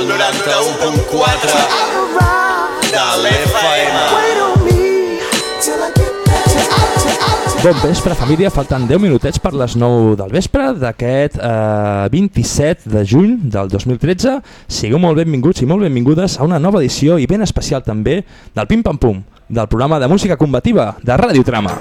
al 91.4 de l'FM. Bon vespre, família. Falten 10 minutets per les 9 del vespre d'aquest eh, 27 de juny del 2013. Sigueu molt benvinguts i molt benvingudes a una nova edició i ben especial també del Pim Pam Pum, del programa de música combativa de Ràdio Trama.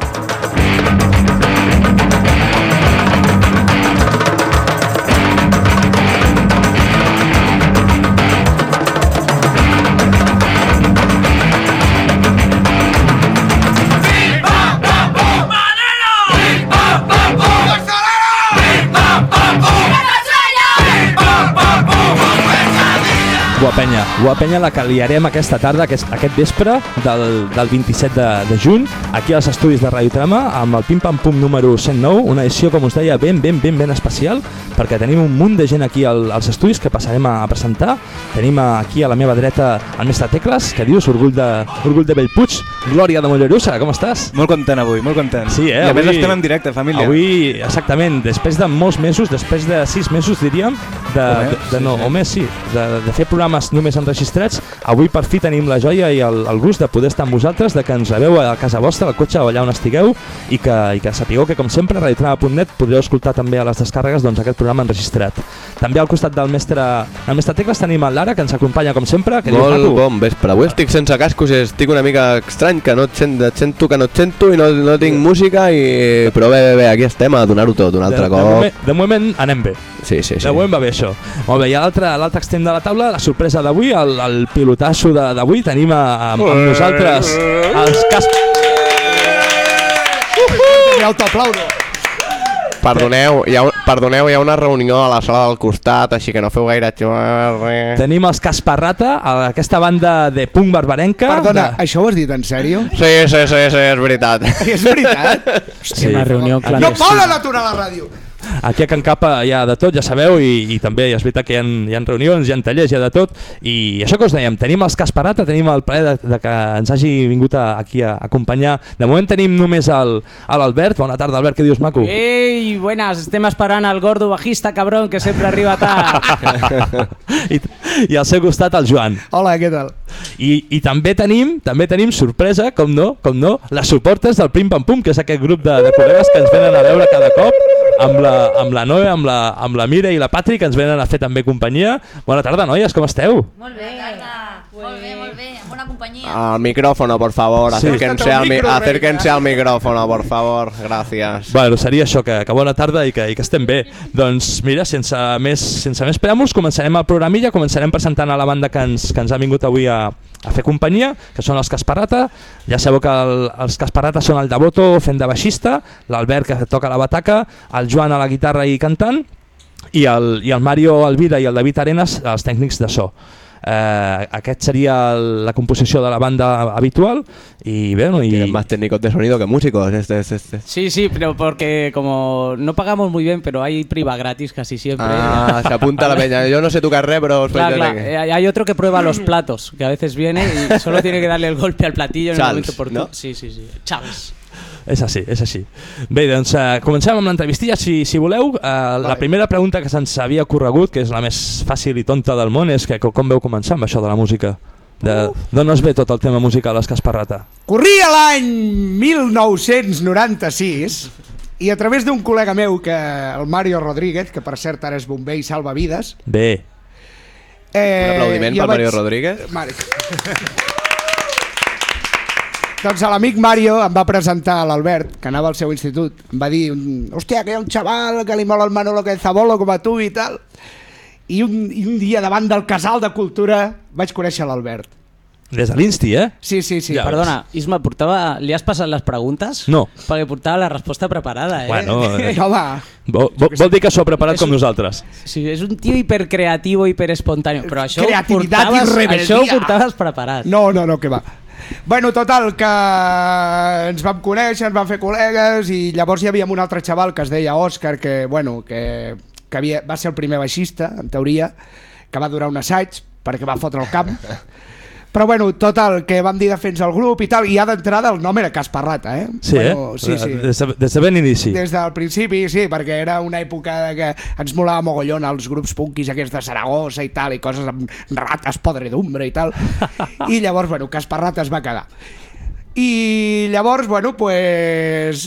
Guapenya, guapenya la que liarem aquesta tarda, aquest, aquest vespre del, del 27 de, de juny, aquí als estudis de Radio Trama, amb el Pim Pam Pum número 109, una edició, com us deia, ben, ben, ben, ben especial, perquè tenim un munt de gent aquí al, als estudis que passarem a, a presentar. Tenim aquí a la meva dreta el mestre Tecles, que dius, orgull de, orgull de Bellpuig, Glòria de Mollerussa, com estàs? Molt content avui, molt content. Sí, eh? I a Avui- més estem en directe, família. Avui, exactament, després de molts mesos, després de sis mesos, diríem, de, O més, de, de, sí, no, sí. o més, sí, de, de fer programes només enregistrats, avui per fi tenim la joia i el, el gust de poder estar amb vosaltres, de que ens rebeu a casa vostra, al cotxe o allà on estigueu, i que, i que sapigueu que, com sempre, a radiotrama.net podreu escoltar també a les descàrregues doncs, aquest programa enregistrat. També al costat del mestre, el mestre Tecles tenim el Lara, que ens acompanya com sempre. Que Molt maco? bon vespre. Avui estic sense cascos i estic una mica estrany, que no et, sent, et sento que no et sento i no, no tinc música, i... però bé, bé, bé, aquí estem a donar-ho tot un de, altre de, cop. moment, de moment anem bé. Sí, sí, sí. De moment va bé això. Molt bé, i a l'altre extrem de la taula, la sorpresa d'avui, el, el pilotasso d'avui, tenim a, a, amb nosaltres els cas... I autoaplaudo. Perdoneu, hi ha, perdoneu, hi ha una reunió a la sala del costat, així que no feu gaire xerrar. Tenim els Casparrata, a aquesta banda de punk barbarenca. Perdona, de... això ho has dit en sèrio? Sí, sí, sí, sí, és veritat. És veritat? Sí. Una reunió No clandestina. poden aturar la ràdio! Aquí a Can Capa hi ha de tot, ja sabeu, i, i també és veritat que hi ha, hi ha reunions, hi ha tallers, hi ha de tot, i això que us dèiem, tenim els Casparata, tenim el plaer de, de que ens hagi vingut a, aquí a acompanyar. De moment tenim només l'Albert. Bona tarda, Albert, què dius, maco? Ei, buenas, estem esperant el gordo bajista cabrón que sempre arriba tard. I, I al seu costat el Joan. Hola, què tal? I, i també tenim també tenim sorpresa, com no, com no, les suportes del Pim Pam Pum, que és aquest grup de, de col·legues que ens venen a veure cada cop amb la, amb la Noe, amb la, amb la Mira i la Patri, que ens venen a fer també companyia. Bona tarda, noies, com esteu? Molt bé. Molt bé, molt bé. Bona companyia. Al micrófono, por favor, Sí. acérquense, al, mi- Micro, acérquense al micrófono, por favor, gracias. Bueno, seria això, que, que bona tarda i que, i que estem bé. Doncs mira, sense més, sense més preàmbuls, començarem el programilla, començarem presentant a la banda que ens, que ens ha vingut avui a, a fer companyia, que són els Casparata. Ja sabeu que el, els Casparata són el Devoto fent de baixista, l'Albert que toca la bataca, el Joan a la guitarra i cantant, i el, i el Mario Alvira i el David Arenas els tècnics de so. Eh, aquest seria la composició de la banda habitual i bé, no, i, Tienen más técnicos de sonido que músicos. Este, este, este. Sí, sí, pero porque como no pagamos muy bien, pero hay priva gratis casi siempre. Ah, se apunta la peña. Yo no sé tu carrera, pero os Claro, claro. Eh, Hay otro que prueba los platos, que a veces viene y solo tiene que darle el golpe al platillo en Charles, el momento oportuno. ¿no? Sí, sí, sí. Charles. És així, és així. Bé, doncs eh, comencem amb l'entrevistilla, si, si voleu. Eh, la primera pregunta que se'ns havia corregut, que és la més fàcil i tonta del món, és que co- com veu començar amb això de la música? De, D'on es ve tot el tema musical, les Casparrata? Corria l'any 1996 i a través d'un col·lega meu, que el Mario Rodríguez, que per cert ara és bomber i salva vides... Bé, Eh, Un aplaudiment jo per Mario vaig- Rodríguez. Mari. Doncs a l'amic Mario em va presentar a l'Albert, que anava al seu institut. Em va dir, hòstia, que hi ha un xaval que li mola el Manolo Quezabolo com a tu i tal. I un, I un dia davant del casal de cultura vaig conèixer l'Albert. des de l'Insti, eh? Sí, sí, sí. Ja. Perdona, Isma, portava, ¿le has pasado las preguntas? No. Perquè portava la respuesta preparada, eh? Bueno, eh, Home, vol, vol, vol dir que s'ho ha preparat És com un- nosaltres. Sí, és un tio hipercreativo, hiperespontani, però això ho Creativitat i portaves, rebeldia. això ho portaves preparat. no, no, no, que va. Bueno, total, que ens vam conèixer, ens vam fer col·legues i llavors hi havia un altre xaval que es deia Òscar, que, bueno, que, que havia, va ser el primer baixista, en teoria, que va durar un assaig perquè va fotre el camp. Però bueno, total, que vam dir de fer el grup i tal, i ja d'entrada el nom era Casparrata, eh? Sí, bueno, eh? Sí, sí. Des de, des de ben inici. Des del principi, sí, perquè era una època de que ens molava mogollon els grups punkis aquests de Saragossa i tal, i coses amb rates podredumbre i tal. I llavors, bueno, Casparrata es va quedar. I llavors, bueno, pues,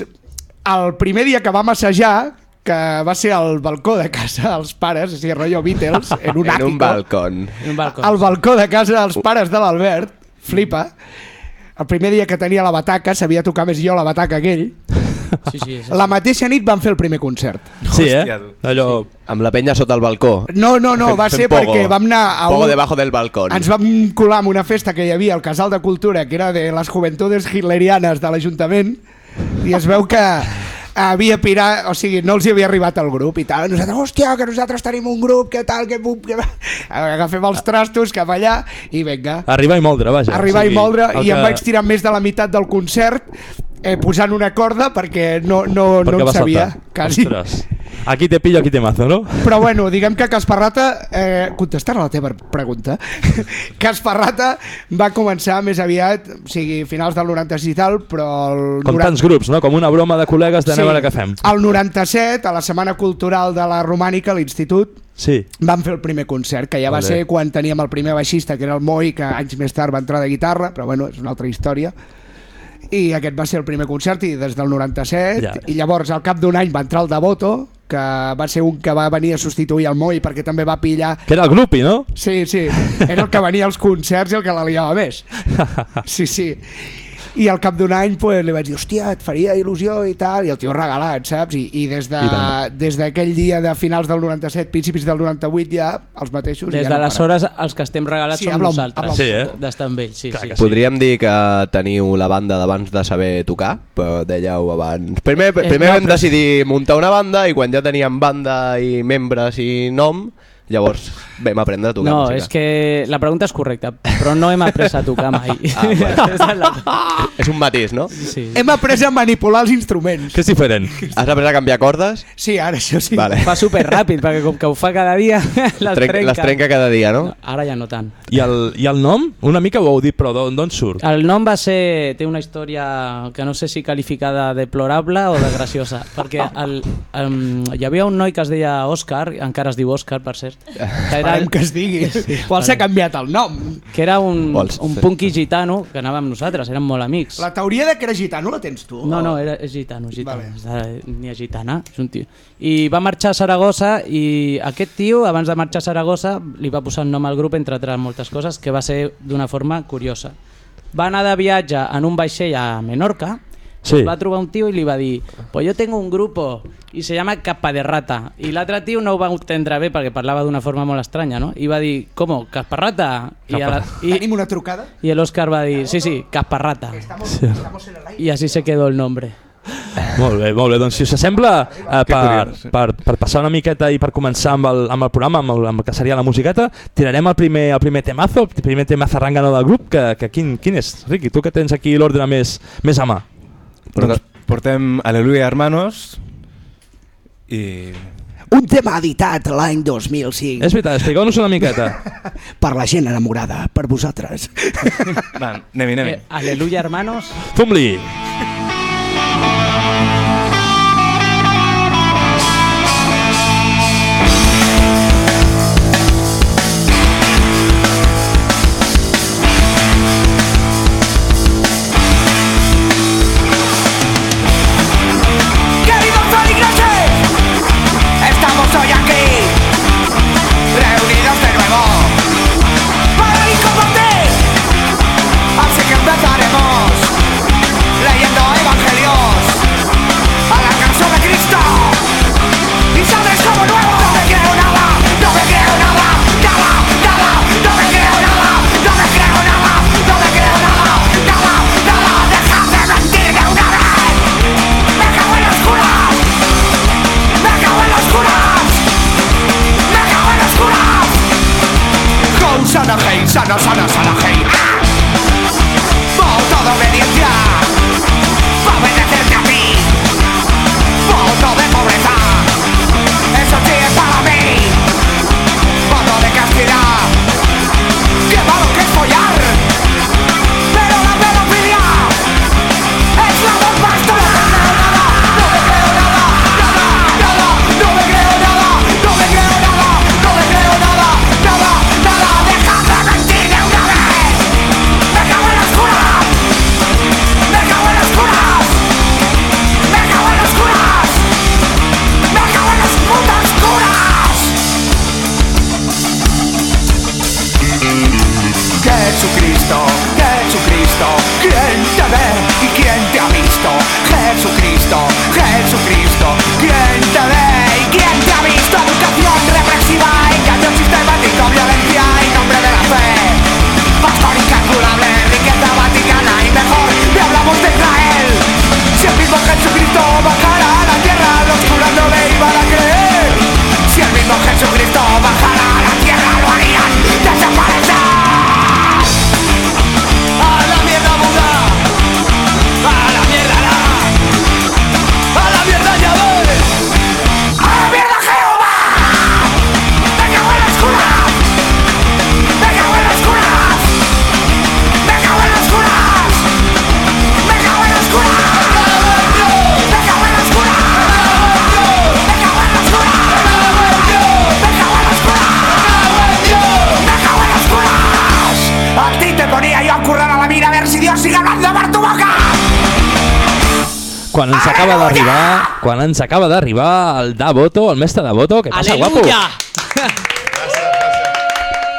el primer dia que vam assajar, que va ser al balcó de casa dels pares, o sigui, rotllo Beatles, en un En àtico. un balcón. En un balcó. Al balcó de casa dels pares de l'Albert, flipa. El primer dia que tenia la bataca, sabia tocar més jo la bataca que ell. Sí, sí, sí. La mateixa nit van fer el primer concert. Sí, eh? Hòstia, tu. Allò... Amb la penya sota el balcó. No, no, no, va ser pogo. perquè vam anar a Pogo un... debajo del balcón. Ens vam colar amb una festa que hi havia al Casal de Cultura, que era de les Juventudes Hitlerianes de l'Ajuntament, i es veu que havia pirat, o sigui, no els hi havia arribat el grup i tal. Nosaltres, hòstia, que nosaltres tenim un grup, que tal, que... pum, que... Agafem els trastos cap allà i vinga. Arribar i moldre, vaja. Arribar O sigui, i moldre, i em que- vaig tirar més de la meitat del concert eh, posant una corda perquè no, no, perquè no va en sabia, saltar. quasi. Ostres. Aquí te pillo, aquí te mazo, no? Però bueno, diguem que Casparrata, eh, contestant a la teva pregunta, Casparrata va començar més aviat, o sigui, finals del 96 i tal, però el Com 90 tants grups, no? Com una broma de col·legues d'anem a veure què fem. El 97, a la Setmana Cultural de la Romànica, a l'Institut, Sí. vam fer el primer concert, que ja va Ole. ser quan teníem el primer baixista, que era el Moi, que anys més tard va entrar de guitarra, però bueno, és una altra història. I aquest va ser el primer concert, i des del 97, Ja. i llavors al cap d'un any va entrar el Devoto, que va ser un que va venir a substituir el Moi perquè també va pillar Que era el grupi, no? Sí, sí, era el que venia als concerts i el que la liava més. Sí, sí. I al cap d'un any pues, li vaig dir, hòstia, et faria il·lusió i tal, i el tio regalat, saps? I, i des de- I tant. des d'aquell dia de finals del 97, principis del 98 ja, els mateixos... Des ja no d'aleshores, els que estem regalats Sí, som nosaltres. Sí, eh? D'estar amb ells, sí, Clar sí. que sí. Podríem dir que teniu la banda d'abans de saber tocar, però dèieu abans... Primer, primer no, vam però- decidir muntar una banda i quan ja teníem banda i membres i nom, llavors vam aprendre a tocar No, música. és que la pregunta és correcta, però no hem après a tocar mai. Ah, bueno. És la- És un matís, no? sí. Hem après a manipular els instruments. Que és diferent. Has après a canviar cordes? Sí, ara això sí. Vale. Fa super ràpid, perquè com que ho fa cada dia, les Trenca, trenca. les trenca cada dia, no? No, ara ja no tant. I el, I el nom? Una mica ho heu dit, però d'on d'on surt? El nom va ser... té una història que no sé si qualificada deplorable o de graciosa, perquè el, um, hi havia un noi que es deia Òscar, encara es diu Òscar, per cert, que era, Esperem que es digui. Qual s'ha canviat el nom? que era un, Vols? un punky gitano que anava amb nosaltres, érem molt amics. La teoria de que era gitano la tens tu? No, o- no, era, és gitano, gitano. Vale. Vale. Ni a gitana, és un tio. I va marxar a Saragossa i aquest tio, abans de marxar a Saragossa, li va posar un nom al grup, entre altres moltes coses, que va ser d'una forma curiosa. Va anar de viatge en un vaixell a Menorca, Sí. va trobar un tio i li va dir pues yo tengo un grupo y se llama Capa de Rata. I l'altre tio no ho va entendre bé perquè parlava d'una forma molt estranya, no? I va dir, ¿cómo? ¿Casparrata? I, a la, i, Tenim una trucada? y el Oscar va dir, sí, sí, Casparrata. Y así se quedó el nombre. Molt bé, molt bé. Doncs si us sembla, eh, per, sí. per, per passar una miqueta i per començar amb el, amb el programa, amb el, amb el que seria la musiqueta, tirarem el primer, el primer temazo, el primer tema zarrangano del grup, que, que quin, quin és? Riqui, tu que tens aquí l'ordre més, més a mà. Doncs portem Aleluia Hermanos i... Un tema editat l'any 2005 És veritat, expliqueu-nos una miqueta. per la gent enamorada, per vosaltres. Va, anem-hi, anem-hi. Eh, aleluya, hermanos. Fum-li! Queridos quan ens acaba d'arribar el Davoto, el mestre Davoto, què passa, guapo? Aleluya!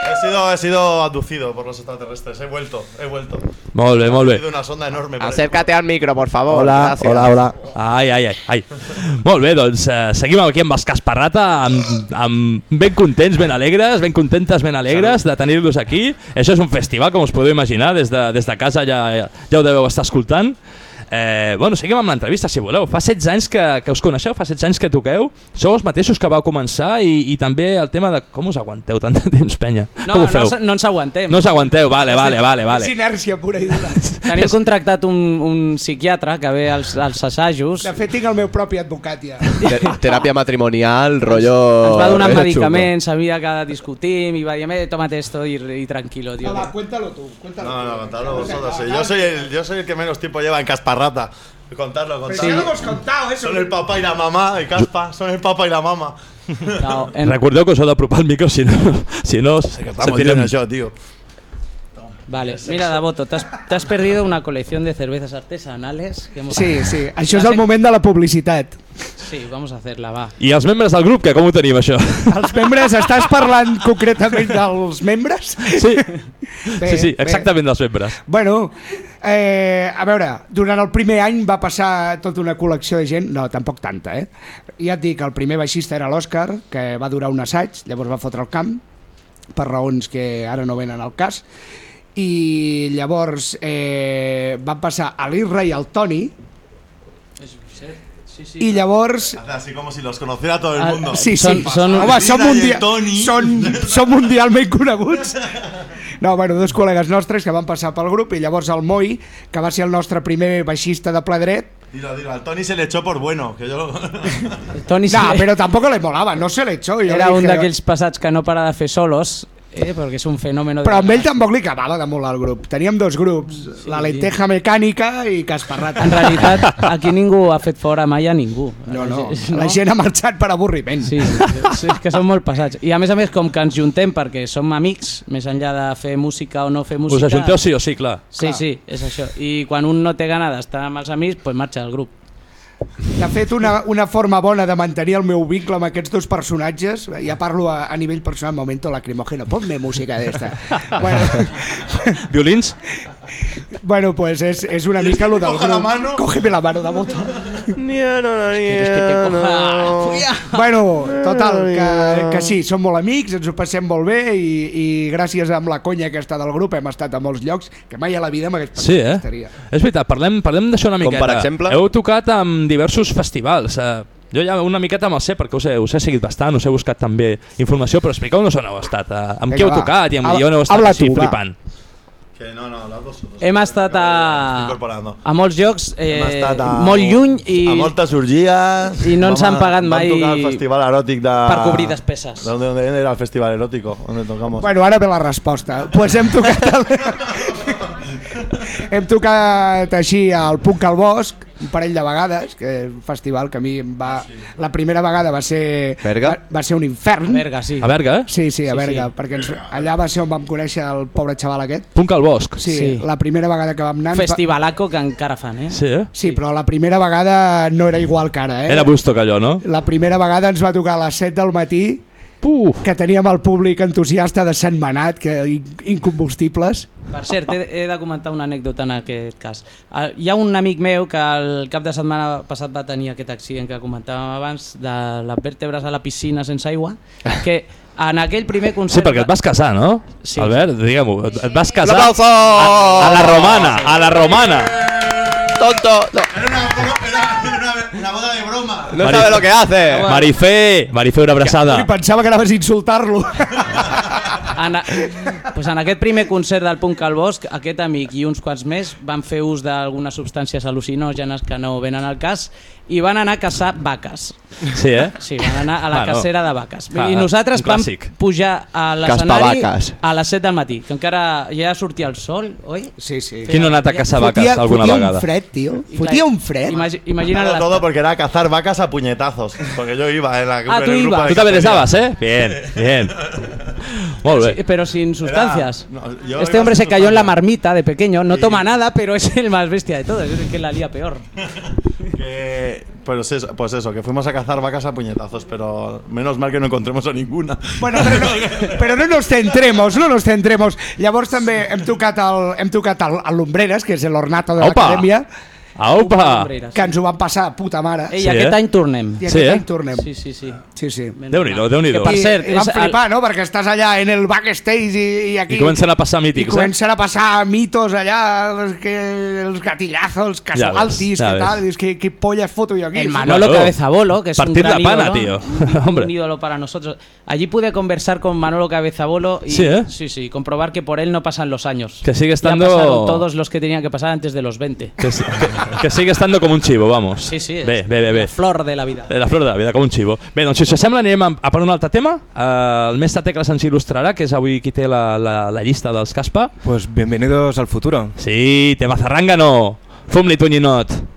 He sido, he sido abducido por los extraterrestres. He vuelto, he vuelto. Molt bé, molt bé. sido una sonda enorme. Acércate al micro, por favor. Hola, Gracias. hola, hola. Ai, ai, ai, ai. Molt bé, doncs eh, seguim aquí amb els Casparrata, amb, amb ben contents, ben alegres, ben contentes, ben alegres de tenir-los aquí. Això és un festival, com us podeu imaginar, des de, des de casa ja, ja ho deveu estar escoltant. Eh, bueno, seguim amb l'entrevista, si voleu. Fa 16 anys que, que us coneixeu, fa 16 anys que toqueu. Sou els mateixos que vau començar i, i també el tema de com us aguanteu tant de temps, penya. No, com ho no, feu? s- no ens aguantem. No us aguanteu, vale, vale, vale. És vale. inèrcia pura i dura. Tenim contractat un, un psiquiatre que ve als, als assajos. De fet, tinc el meu propi advocat ja. Te- Teràpia matrimonial, rollo... Ens va donar medicaments, sabia que discutim i va dir, "Eh, tómate esto y, y tranquilo, tío. Va, va, cuéntalo tú. Cuéntalo No, no, contadlo vosotros. sí. Yo soy, el, yo soy el que menos tiempo lleva en Casparrata. Contadlo, Pero contadlo. ya lo hemos contado, eso. Son el papá y la mamá, y Caspa, son el papá y la mamá. No, en, Recordeu que us heu d'apropar al micro, si no, si no Estamos sentirem- llenos yo, tío. Vale, mira, Davoto, te has, te has perdido una colección de cervezas artesanales. Que hemos... Sí, sí. Això és el moment de la publicitat. Sí, vamos a hacerla, va. I els membres del grup, que com ho tenim, això? Els membres, estàs parlant concretament dels membres? Sí, Bé, sí, sí, bé. exactament dels membres. Bueno, eh, a veure, durant el primer any va passar tota una col·lecció de gent, no, tampoc tanta, eh? Ja et dic, el primer baixista era l'Òscar, que va durar un assaig, llavors va fotre el camp, per raons que ara no venen al cas, i llavors eh, van passar a l'Irra i al Toni, Sí, sí. i llavors así como si los conociera todo el Ah, mundo. Sí, sí. Són- són- Home, són, Vida i el mundia Toni. són, són mundialment coneguts. No, bueno, dos col·legues nostres que van passar pel grup i llavors el Moi, que va ser el nostre primer baixista de ple dret, Dilo, dilo, al Tony se le echó por bueno. Que yo lo... Toni no, sí, pero tampoco le molava, no se le echó. Jo era li un dije- d'aquells passats que no para de fer solos, eh, perquè és un fenòmeno... Però amb de... ell tampoc li acabava de molar el grup. Teníem dos grups, la lenteja mecànica i Casparrata. En realitat, aquí ningú ha fet fora mai a ningú. No, no, la gent ha marxat per avorriment. Sí, sí, sí, és que són molt passats. I a més a més, com que ens juntem perquè som amics, més enllà de fer música o no fer música... Us ajunteu sí o sí, clar. Sí, sí, és això. I quan un no té gana d'estar amb els amics, pues marxa del grup. De fet, una, una forma bona de mantenir el meu vincle amb aquests dos personatges, ja parlo a, a nivell personal, momento lacrimógeno, ponme música d'esta. bueno, Violins? Bueno, pues és, és una mica lo del grup. mano. Cógeme la mano de moto. ¿Quieres que te coja? Bueno, total, que, que sí, som molt amics, ens ho passem molt bé i, i gràcies amb la conya aquesta del grup hem estat a molts llocs que mai a la vida m'hagués pensat Sí, que eh? estaria. És veritat, parlem, parlem d'això una Com miqueta. per exemple? Heu tocat amb diversos festivals. Eh, jo ja una miqueta me'l sé perquè us he, us he seguit bastant, us he buscat també informació, però expliqueu-nos on heu estat, eh, amb Vinga, què heu va. tocat i amb Habla- i on heu estat habla així tu, va. Que no, no, las dos. dos. Hem estat a, Incorporando. a molts llocs eh, a, molt lluny i a moltes orgies i no ens han pagat mai vam tocar al festival eròtic de... per cobrir despeses. ¿Dónde, ¿Dónde era el festival erótico? ¿Dónde tocamos? Bueno, ara ve la resposta. Pues hem tocat... El... hem tocat així al Puc al Bosc, un parell de vegades, que és un festival que a mi em va... La primera vegada va ser... Berga? Va, va ser un infern. A Berga, sí. A Berga, eh? Sí, sí, a Sí, Berga, sí. perquè ens, allà va ser on vam conèixer el pobre xaval aquest. Punt al bosc. Sí, Sí. la primera vegada que vam anar... Festivalaco que encara fan, eh? Sí, eh? Sí, però la primera vegada no era igual que ara, eh? Era Bustock allò, no? La primera vegada ens va tocar a les 7 del matí, Puf! que teníem el públic entusiasta de Sant Manat, que in- incombustibles. Per cert, he, he de comentar una anècdota en aquest cas. Ah, Hi ha un amic meu que el cap de setmana passat va tenir aquest accident que comentàvem abans de les vèrtebres a la piscina sense aigua, que en aquell primer Sí, concert... perquè et vas casar, no? Sí. Albert, diguem-ho, et, et vas casar a, a la romana, a la romana. ¡Tonto! No, Era una, era una, una boda de broma. no sabe lo que hace. Marifé, Marifé, una abraçada. I pensava que anaves a insultar-lo. En, a, pues en aquest primer concert del Punk al Bosc, aquest amic i uns quants més van fer ús d'algunes substàncies al·lucinògenes que no venen al cas i van anar a caçar vaques. Sí, eh? Sí, van anar a la Bueno. cacera de vaques. Clar, I nosaltres vam pujar a l'escenari a les 7 del matí, que encara ja sortia el sol, oi? Sí, sí. Qui no ha anat a caçar vaques Fotia, alguna fotia vegada? un fred, tio. I Fotia un fred. Imagi imagina't Todo, la... todo porque era cazar vacas a puñetazos. Porque yo iba en la Ah, en tú el grupo ibas. de Tu també les cacería. daves, eh? Bien, bien. Molt bé. Sí, pero sin sustancias. no, yo este hombre se cayó en la marmita de pequeño, no toma nada, pero es el más bestia de todos, es el que la lía peor. Que, pues, eso, pues eso, que fuimos a cazar vacas a puñetazos, pero menos mal que no encontremos a ninguna. Bueno, però no, però no nos centremos, no nos centremos. Llavors també hem tocat el, hem tocat el, el Lumbreras, que és l'ornato de Opa! Aupa! que ens ho van passar a puta mare. Ei, Sí, aquest eh? any tornem. I Sí, aquest eh? any tornem. Sí, sí, sí. Sí, sí. Déu-n'hi-do, Déu-n'hi-do. Que per I, cert, i és el- flipar, no? Perquè estàs allà en el backstage i, i aquí... I comencen a passar mítics, I eh? comencen a passar mitos allà, els, que, els gatillazos, els Ja ves, casualtis, ja que ves. tal. Dius, que, que pollas foto yo aquí? El Sí. Manolo Claro. Cabezabolo, que es un la gran pana, ídolo, tío. un- Hombre. un ídolo para nosotros. Allí pude conversar con Manolo Cabezabolo y Sí, ¿eh? sí, sí, comprobar que por él no pasan los años. Que sigue Ya estando- pasaron todos los que tenían que pasar antes de los 20. Que, que, sigue estando com un xivo, vamos. Sí, sí. Bé, és bé, bé, bé. La flor de la vida. La flor de la vida, com un xivo. Bé, doncs si us sembla anem a, a per un altre tema. Uh, el mestre Tecles ens il·lustrarà, que és avui qui té la, la, la llista dels Caspa. Pues bienvenidos al futuro. Sí, tema zarrangano. Fum-li, tunyinot.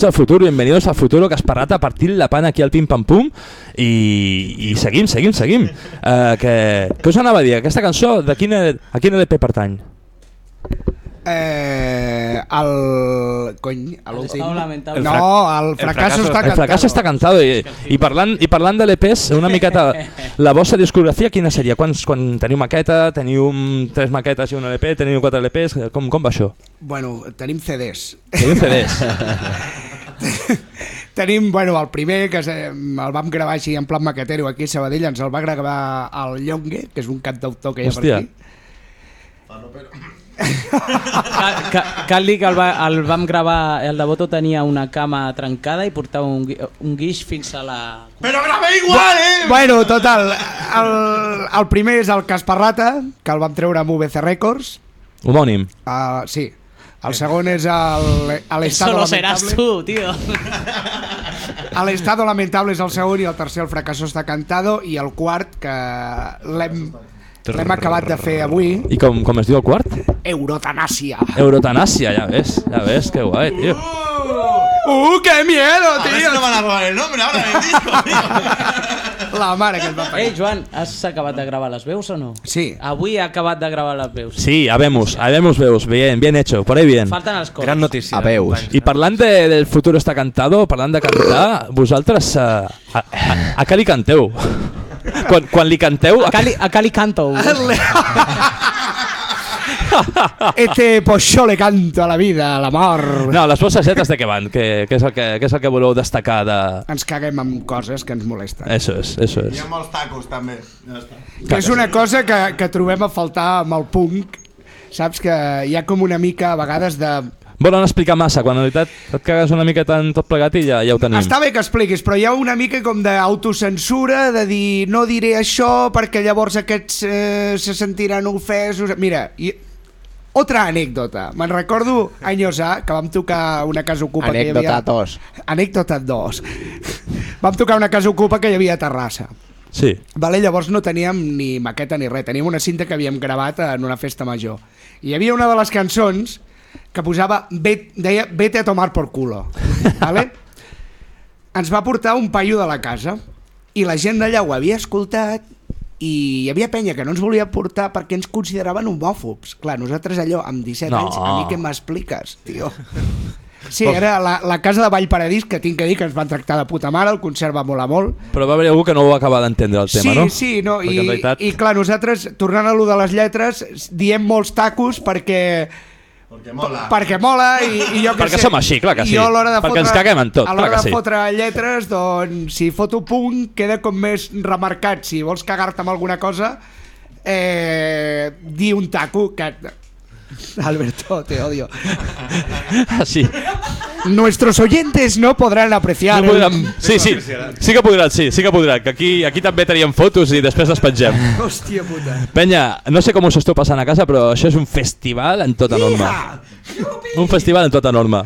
Benvinguts al futur, bienvenidos al futuro, Casparrata, partint la pana aquí al Pim Pam Pum i, i seguim, seguim, seguim. Uh, que, què us anava a dir? Aquesta cançó, de quina, a quina LP pertany? Eh, el... Cony, a l'últim. Estado lamentable. No, el fracasso està El cantado. fracasso està cantado i, i, parlant, i parlant de l'EPs, una miqueta la vostra discografia quina seria? Quants, quan teniu maqueta, teniu un- tres maquetes i una LP, teniu quatre LPs, com, com va això? Bueno, tenim CDs. Teniu CDs? Tenim, bueno, el primer, que se- el vam gravar així en plan maquetero aquí a Sabadell, ens el va gravar el Llongue, que és un cantautor que hi ha Hòstia. per aquí. Cal, dir que el, va, el vam gravar, el de Boto tenia una cama trencada i portava un, un guix fins a la... Però grave igual, eh! Bueno, total, el, el primer és el Casparrata, que el vam treure amb VC Records. Homònim. Uh, sí. El segon és el Estado Solo seràs Lamentable. tu, tio. El Estado Lamentable és el segon i el tercer el Fracasso està cantado i el quart que l'hem l'hem acabat de fer avui, I com, com es diu el quart? Eurotanàsia. Eurotanàsia, ja ves, ja ves, que guai, tio. ¡Uh, qué miedo, A ver si tío! no van a robar el nombre ahora del disco, tío. La mare que et va Ei, parir. Joan, has acabat de gravar les veus o no? Sí. Avui ha acabat de gravar les veus. Sí, habemos, habemos veus, bien, bien hecho, por ahí bien. Falten els cors. Gran notícia. A veus. I parlant de, del futuro està cantado, parlant de cantar, vosaltres uh, a, a, a què li canteu? Quan, quan li canteu... A Cali, a Cali canto. Este pues yo le canto a la vida, a l'amor. No, les vostres lletres de què van? Què, què, és el que, què és el que voleu destacar de... Ens caguem amb coses que ens molesten. Eso es, eso Hi es. ha molts tacos, també. Ja està. Que és una cosa que, que trobem a faltar amb el punk. Saps que hi ha com una mica a vegades de... Volen explicar massa, quan en realitat et cagues una miqueta en tot plegat i ja, ja ho tenim. Està bé que expliquis, però hi ha una mica com d'autocensura, de dir no diré això perquè llavors aquests eh, se sentiran ofesos... Mira, i... otra anècdota. Me'n recordo anys A, que vam tocar una casa ocupa que hi havia... Anècdota 2. Anècdota 2. vam tocar una casa ocupa que hi havia a Terrassa. Sí. Vale, llavors no teníem ni maqueta ni res, teníem una cinta que havíem gravat en una festa major. I hi havia una de les cançons que posava, "Vet- deia, vete a tomar por culo. Vale? Ens va portar un paio de la casa i la gent d'allà ho havia escoltat i hi havia penya que no ens volia portar perquè ens consideraven homòfobs. Clar, nosaltres allò, amb 17 No. anys, a mi què m'expliques, tio? Sí, era la, la casa de Vallparadís, que tinc que dir que ens van tractar de puta mare, el concert va molar molt, Però va haver algú que no ho va acabar d'entendre el tema, sí, no? Sí, no, Perquè i, realitat... i clar, nosaltres, tornant a lo de les lletres, diem molts tacos perquè Perquè mola. perquè mola i, i jo que Perquè sé, som així, clar que sí. I jo a l'hora de Perquè fotre, ens caguem en tot, a l'hora de sí. fotre lletres, doncs, si foto punt, queda com més remarcat. Si vols cagar-te amb alguna cosa, eh, di un taco que... Alberto, te odio. Ah, sí. Nuestros oyentes no podrán apreciar... No el- podran... Sí, sí, sí que podran, sí, sí que podran. Que aquí, aquí també teníem fotos i després les pengem. Hòstia puta. Penya, no sé com us esteu passant a casa, però això és un festival en tota norma. Un festival en tota norma.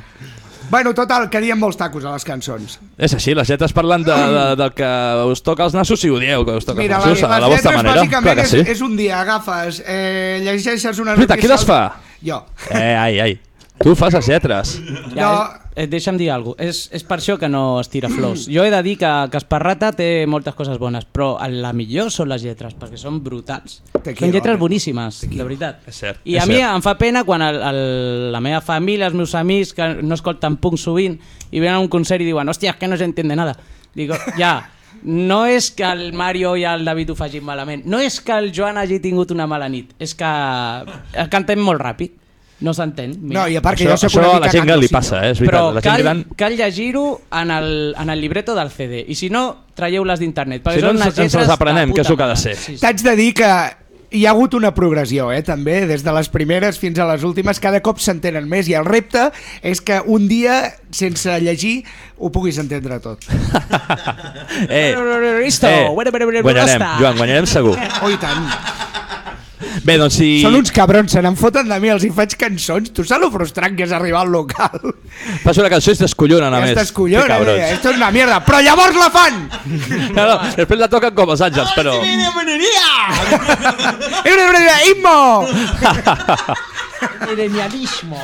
Bueno, total, que diem molts tacos a les cançons. És així, les lletres parlant de, de, del que us toca els nassos si ho dieu, que us toca Mira, els nassos a la vostra manera. Bàsicament és, sí. és un dia, agafes, eh, llegeixes una Rita, qui les fa? Jo. Eh, ai, ai. Tu fas les lletres. Ja, eh, deixa'm dir alguna cosa. És, és per això que no es tira flors. Jo he de dir que, Esparrata té moltes coses bones, però la millor són les lletres, perquè són brutals. Quiero, són lletres boníssimes, de veritat. És cert, I és a mi cert. em fa pena quan el, el, la meva família, els meus amics, que no escolten punk sovint, i venen a un concert i diuen, hòstia, és que no s'entende nada. Digo, ja, no és que el Mario i el David ho facin malament, no és que el Joan hagi tingut una mala nit, és que cantem molt ràpid, no s'entén. No, i a part que Això, jo soc això una a mica la gent gran li passa, eh? és Però veritat. La gent cal, gran... cal llegir-ho en, el, en el libreto del CD i si no, traieu-les d'internet perquè Si no, són ens- unes ens les lletres de aprenem, que és el que ha de mare. ser. Sí, sí. T'haig de dir que hi ha hagut una progressió, eh, també, des de les primeres fins a les últimes, cada cop s'entenen més i el repte és que un dia, sense llegir, ho puguis entendre tot. Eh, Listo. eh, Bueno, bueno, bueno, guanyarem, basta. Joan, guanyarem segur. Oh, i tant. Bé, doncs si... Són uns cabrons, se n'en foten de mi, els hi faig cançons. Tu saps lo frustrant que és arribar al local? Fas una cançó i es descollonen, a més. Aquestes collons, Que eh? Esto és una mierda. Però llavors la fan! No, no, després la toquen com els àngels, però... Immo! Milenialismo.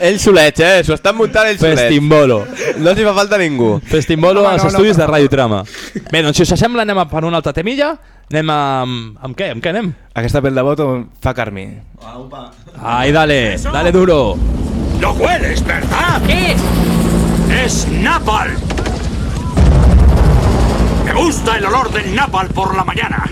Ells solets, eh? S'ho estan muntant ells solets. Festimbolo. No els hi fa falta ningú. Festimbolo Home, als no, no, estudis de per Ràdio Trama. Bé, doncs si us sembla anem a per una altra temilla. Anem a... Amb què? Amb què anem? Aquesta pel de voto fa Carmi. Ai, dale, dale duro. Lo hueles, ¿verdad? ¿Qué es? Es napal. Me gusta el olor del napal por la mañana.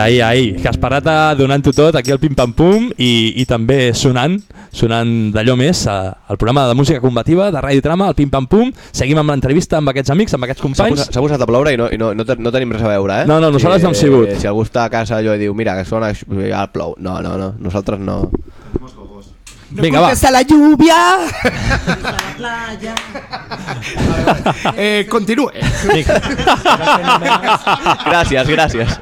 Ai, ai, ai. Casparata donant-ho tot aquí al Pim Pam Pum i, i també sonant, sonant d'allò més al programa de música combativa de Ràdio Trama, al Pim Pam Pum. Seguim amb l'entrevista amb aquests amics, amb aquests companys. s'ha posat a ploure i, no, i no, no, no tenim res a veure, eh? No, no, nosaltres no hem sigut. Si algú està a casa allò i diu, mira, que sona, ja plou. No, no, no, nosaltres no. Vinga, va. Contesta la lluvia. eh, continue. gràcies, gràcies.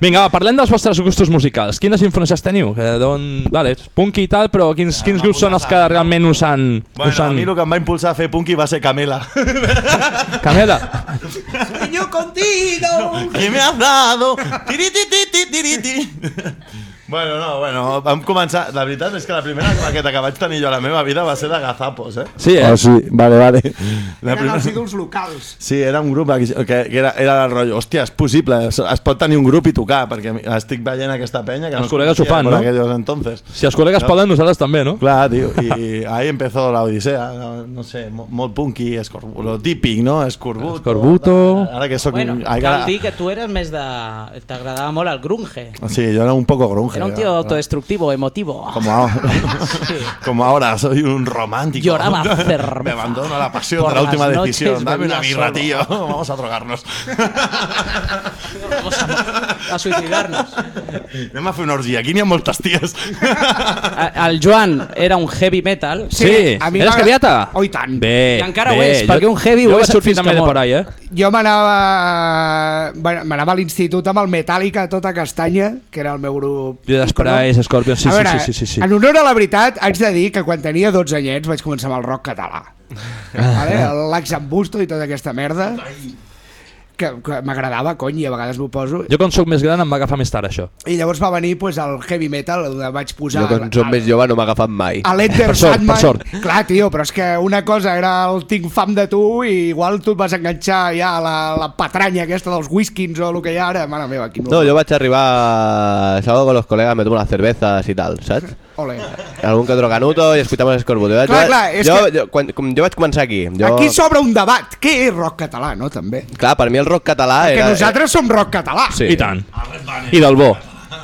Vinga, va, parlem dels vostres gustos musicals. Quines influències teniu? Eh, D'on... Vale, punky i tal, però quins, quins grups són els que realment us han... Bueno, us a han... mi el que em va impulsar a fer punky va ser Camela. Camela. Sueño contigo. ¿Qué me has dado? Tiri, ti, ti, ti, tiri, ti. Bueno, no, bueno, vam començar... La veritat és que la primera maqueta que vaig tenir jo a la meva vida va ser de Gazapos, eh? Sí, eh? Oh, sí, vale, vale. La Eren primera... els ídols locals. Sí, era un grup que, que era, era el rotllo, hòstia, és possible, es, es pot tenir un grup i tocar, perquè estic veient aquesta penya que Els no col·legues ho fan, no? aquellos entonces. Si els col·legues poden, nosaltres també, no? Clar, tio, i ahí empezó la odisea, no, no sé, mo- molt punky, escorbuto, lo típic, no? Escorbuto. Escorbuto. Ara que soc... Bueno, cal ara- dir que tu eres més de... T'agradava molt el grunge. Sí, yo era un poco grunge. Era un tío ¿no? autodestructivo, emotivo. Como ahora, como ahora, soy un romántico. Lloraba cerveza. Me abandono la pasión Por de la última decisión. Dame una birra, solo. tío. Vamos a drogarnos. Vamos a, a suïcidar-nos. Anem a fer una orgia. Aquí n'hi ha moltes ties. A- El Joan era un heavy metal. Sí, a mi eres caviata? Oh, i tant. Bé, I encara ho bé. és, perquè un heavy ho és fins també que de mor. por ahí, eh? Jo m'anava bueno, a l'institut amb el Metallica a tota castanya, que era el meu grup. Judas Price, Scorpion, sí, veure, sí, sí, sí, sí. En honor a la veritat, haig de dir que quan tenia 12 anyets vaig començar amb el rock català. vale? L'Ax Busto i tota aquesta merda. Que, que m'agradava, cony, i a vegades m'ho poso. Jo quan sóc més gran em va agafar més tard això. I llavors va venir pues, el heavy metal, on vaig posar... Jo quan som més jove no m'ha agafat mai. a l'Enter Sandman. per sort. Clar, tio, però és que una cosa era el tinc fam de tu i igual tu et vas enganxar ja a la, la patranya aquesta dels whiskins o el que hi ha ara. Mare meva, quin No, jo vaig arribar a sábado con los colegas, me tomo unas cervezas y tal, saps? Ole. Algun que otro canuto i escuchamos Escorbuto. Jo, Clar, clar, és jo, que- jo, quan, com jo vaig començar aquí. Jo, Aquí s'obre un debat. Què és rock català, no? També. Clar, per mi el rock català Que era... nosaltres som rock català. Sí. I tant. I del bo.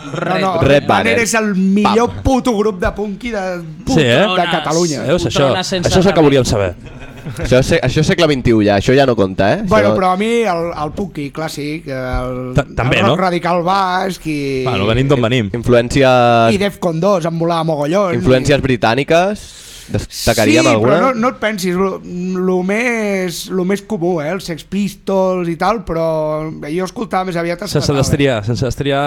No, no, Red Banner és el millor puto grup de punky de, Sí, eh? de Catalunya. Veus, això, això és el que volíem saber. Això, és, això és segle XXI ja, això ja no compta, eh? Bueno, però a mi el, el punky clàssic, el, Ta- també, el rock no? radical basc i, Bueno, venim d'on venim. Influències, i Defcon 2 em volava mogollon. influències britàniques, destacaríem sí, alguna? però no, no et pensis, lo, lo, més, lo més comú, eh? els Sex Pistols i tal, però jo escoltava més aviat... Sense destriar, sense destriar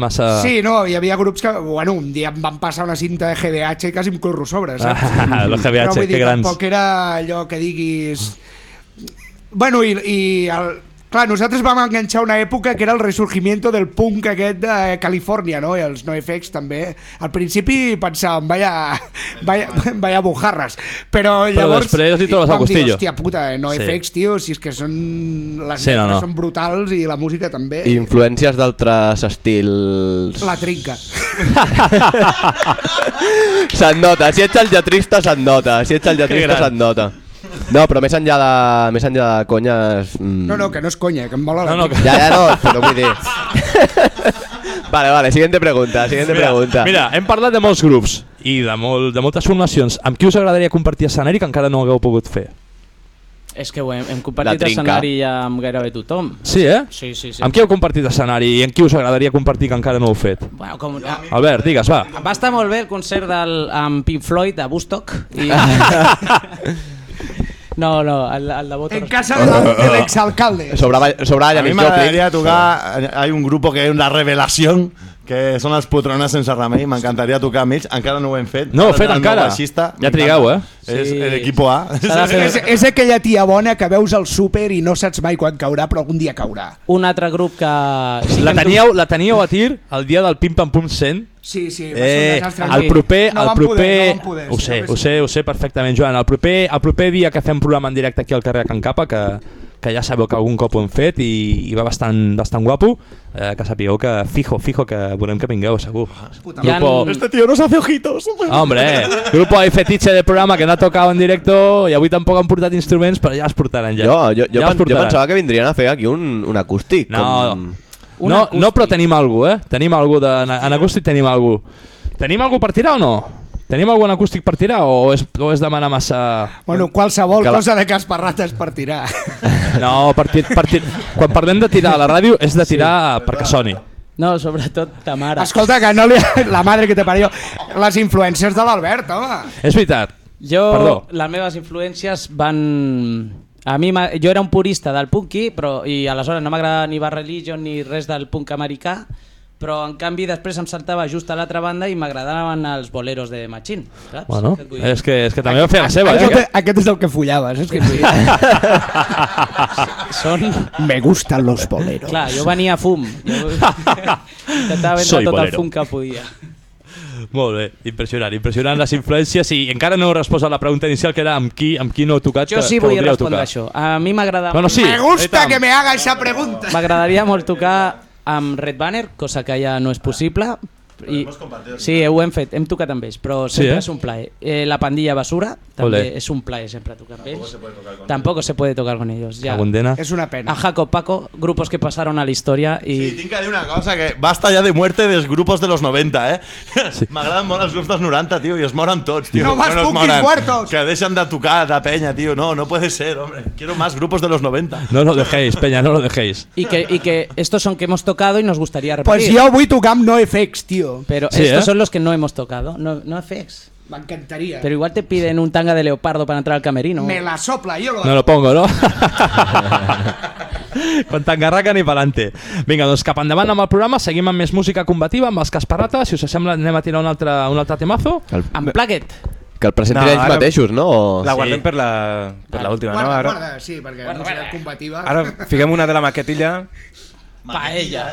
massa... Sí, no, hi havia grups que, bueno, un dia em van passar una cinta de GBH i quasi em corro sobre, saps? Ah, los GBH, Però vull dir, que grans. tampoc era allò que diguis... Bueno, i, i el, clar, nosaltres vam enganxar una època que era el resurgimiento del punk aquest de Califòrnia, no? I els NoFX també. Al principi pensàvem, vaya, vaya, vaya bujarres, però llavors... després li trobes el vam dir. Hòstia puta, NoFX, Sí. tio, si és que són... Les Sí, no, no. són brutals i la música també. I influències d'altres estils... La trinca. Se't nota, si ets el lletrista se't nota, si ets el lletrista se't nota. No, però més enllà de, més enllà de conyes... Mm, No, no, que no és conya, que em mola la No, no, trinca. Ja, ja no, però vull dir... vale, vale, siguiente pregunta, siguiente Mira, pregunta. mira, hem parlat de molts grups i de, molt, de moltes formacions. Amb qui us agradaria compartir escenari que encara no hagueu pogut fer? És que ho hem, hem compartit escenari ja amb gairebé tothom. Sí, eh? Sí, sí, sí. Amb qui heu compartit escenari i amb qui us agradaria compartir que encara no heu fet? Bueno, com, ah, Albert, digues, va. va estar molt bé el concert del, amb Pink Floyd a Woodstock. I... no, no, de Voto En casa de la- del exalcalde. Sobraba, sobraba A mí Janis me Joplin. agradaría tocar. Hay un grupo que es una revelación. Que són els Putrones sense remei, m'encantaria tocar amb ells, encara no ho hem fet. No ho fet encara. baixista, Ja trigueu, eh? És Sí. l'equipo A. És, és aquella tia bona que veus al súper i no saps mai quan caurà, però algun dia caurà. un altre grup que... Sí La teníeu, la teníeu a tir el dia del Pim Pam Pum 100? Sí, sí, va ser un Eh, el proper, no el proper, poder, no poder, ho sé, no ho sé, ho sé perfectament, Joan. El proper, el proper dia que fem programa en directe aquí al carrer Can Capa, que, que ja sabeu que algun cop ho hem fet i, i va bastant, bastant guapo, eh, que sapigueu que fijo, fijo, que volem que vingueu, segur. Hi ha, Grupo, Este tío nos hace ojitos. hombre, grupo ahí fetiche de programa que no ha tocado en directo i avui tampoc han portat instruments, però ja els portaran ja. Jo, jo, jo, ja pen, jo pensava que vindrien a fer aquí un, un acústic. No, com... Un no, acústic. no, però tenim algú, eh? Tenim algú de... En acústic tenim algú. Tenim algú per tirar o no? Tenim algun acústic per tirar o és, o és demanar massa... Bueno, qualsevol Que la- cosa de casparrates per tirar. No, per, tir, per tir, quan parlem de tirar a la ràdio és de tirar sí, perquè soni. No, sobretot ta mare. Escolta, que no li... La madre que te parió. Les influències de l'Albert, home. És veritat. Jo, Perdó. les meves influències van... A mi, jo era un purista del punky, però, i aleshores no m'agrada ni Bad Religion ni res del punk americà, però en canvi després em saltava just a l'altra banda i m'agradaven els boleros de Machín. Saps? Bueno, dir? és que, és que també va fer la seva, Aquest, eh? aquest és el que follaves. És que... Són... Me gustan los boleros. Clar, jo venia a fum. Jo intentava vendre Soy tot el bolero. fum que podia. Molt bé, impressionant, impressionant les influències i encara no respost a la pregunta inicial que era amb qui, amb qui no heu tocat Jo que, sí que vull respondre tocar. això. A mi m'agrada... Bueno, sí. Me gusta que me haga esa pregunta. M'agradaria molt tocar amb Red Banner, cosa que ja no és possible. I, sí, ho hem fet, hem tocat amb ells, però Sí, sempre eh? és un plaer. Eh, la pandilla basura també Ole. és un plaer sempre tocar amb ells. Tampoco se puede tocar con ellos. Ya. La condena. És una pena. A Jaco Paco, grupos que pasaron a la historia Sí, y tinc que dir una cosa, que basta ja de muerte dels grupos de los 90, eh? M'agraden molt els grups dels 90, tio, i es moren tots, tio. No más es punkis muertos. Que deixen de tocar de penya, tio. No, no puede ser, hombre. Quiero más grupos de los 90. No lo dejéis, Peña, no lo dejéis. y que, y que estos son que hemos tocado y nos gustaría Pues repetir. jo vull tocar amb NoFX, tio. Pero Sí, estos ¿eh? son los que no hemos tocado. No, no FX. M'encantaria. Pero igual te piden un tanga de leopardo para entrar al camerino. Me la sopla, jo lo... No lo pongo, no? Con tan garraca ni pa'lante. Vinga, doncs cap endavant amb el programa, seguim amb més música combativa, amb els Casparrata, si us sembla anem a tirar un altre, un altre temazo. El, Unplugged. que el presentin No, ells ara- mateixos, no? O... La guardem per la, per la última, no? Guarda, Ara, guarda, sí, perquè guarda, música combativa... ara fiquem una de la maquetilla. Paella.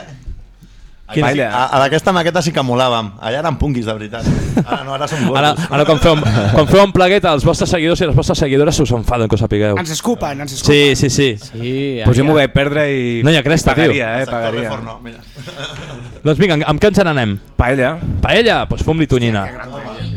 Aquí, Paella. a, a d'aquesta maqueta sí que molàvem. Allà eren punquis, de veritat. Ara no, ara som gordos. Ara, ara quan, feu, quan feu un pleguet, els vostres seguidors i les vostres seguidores us enfaden, que ho sapigueu. Ens escupen, ens escupen. Sí, sí, sí. Sí, Pues jo m'ho vaig perdre i... No hi ha cresta, tio. pagaria, eh, Sector de pagaria. forno, mira. Doncs vinga, amb què ens n'anem? Paella. Paella? Doncs fum-li tonyina. Calamares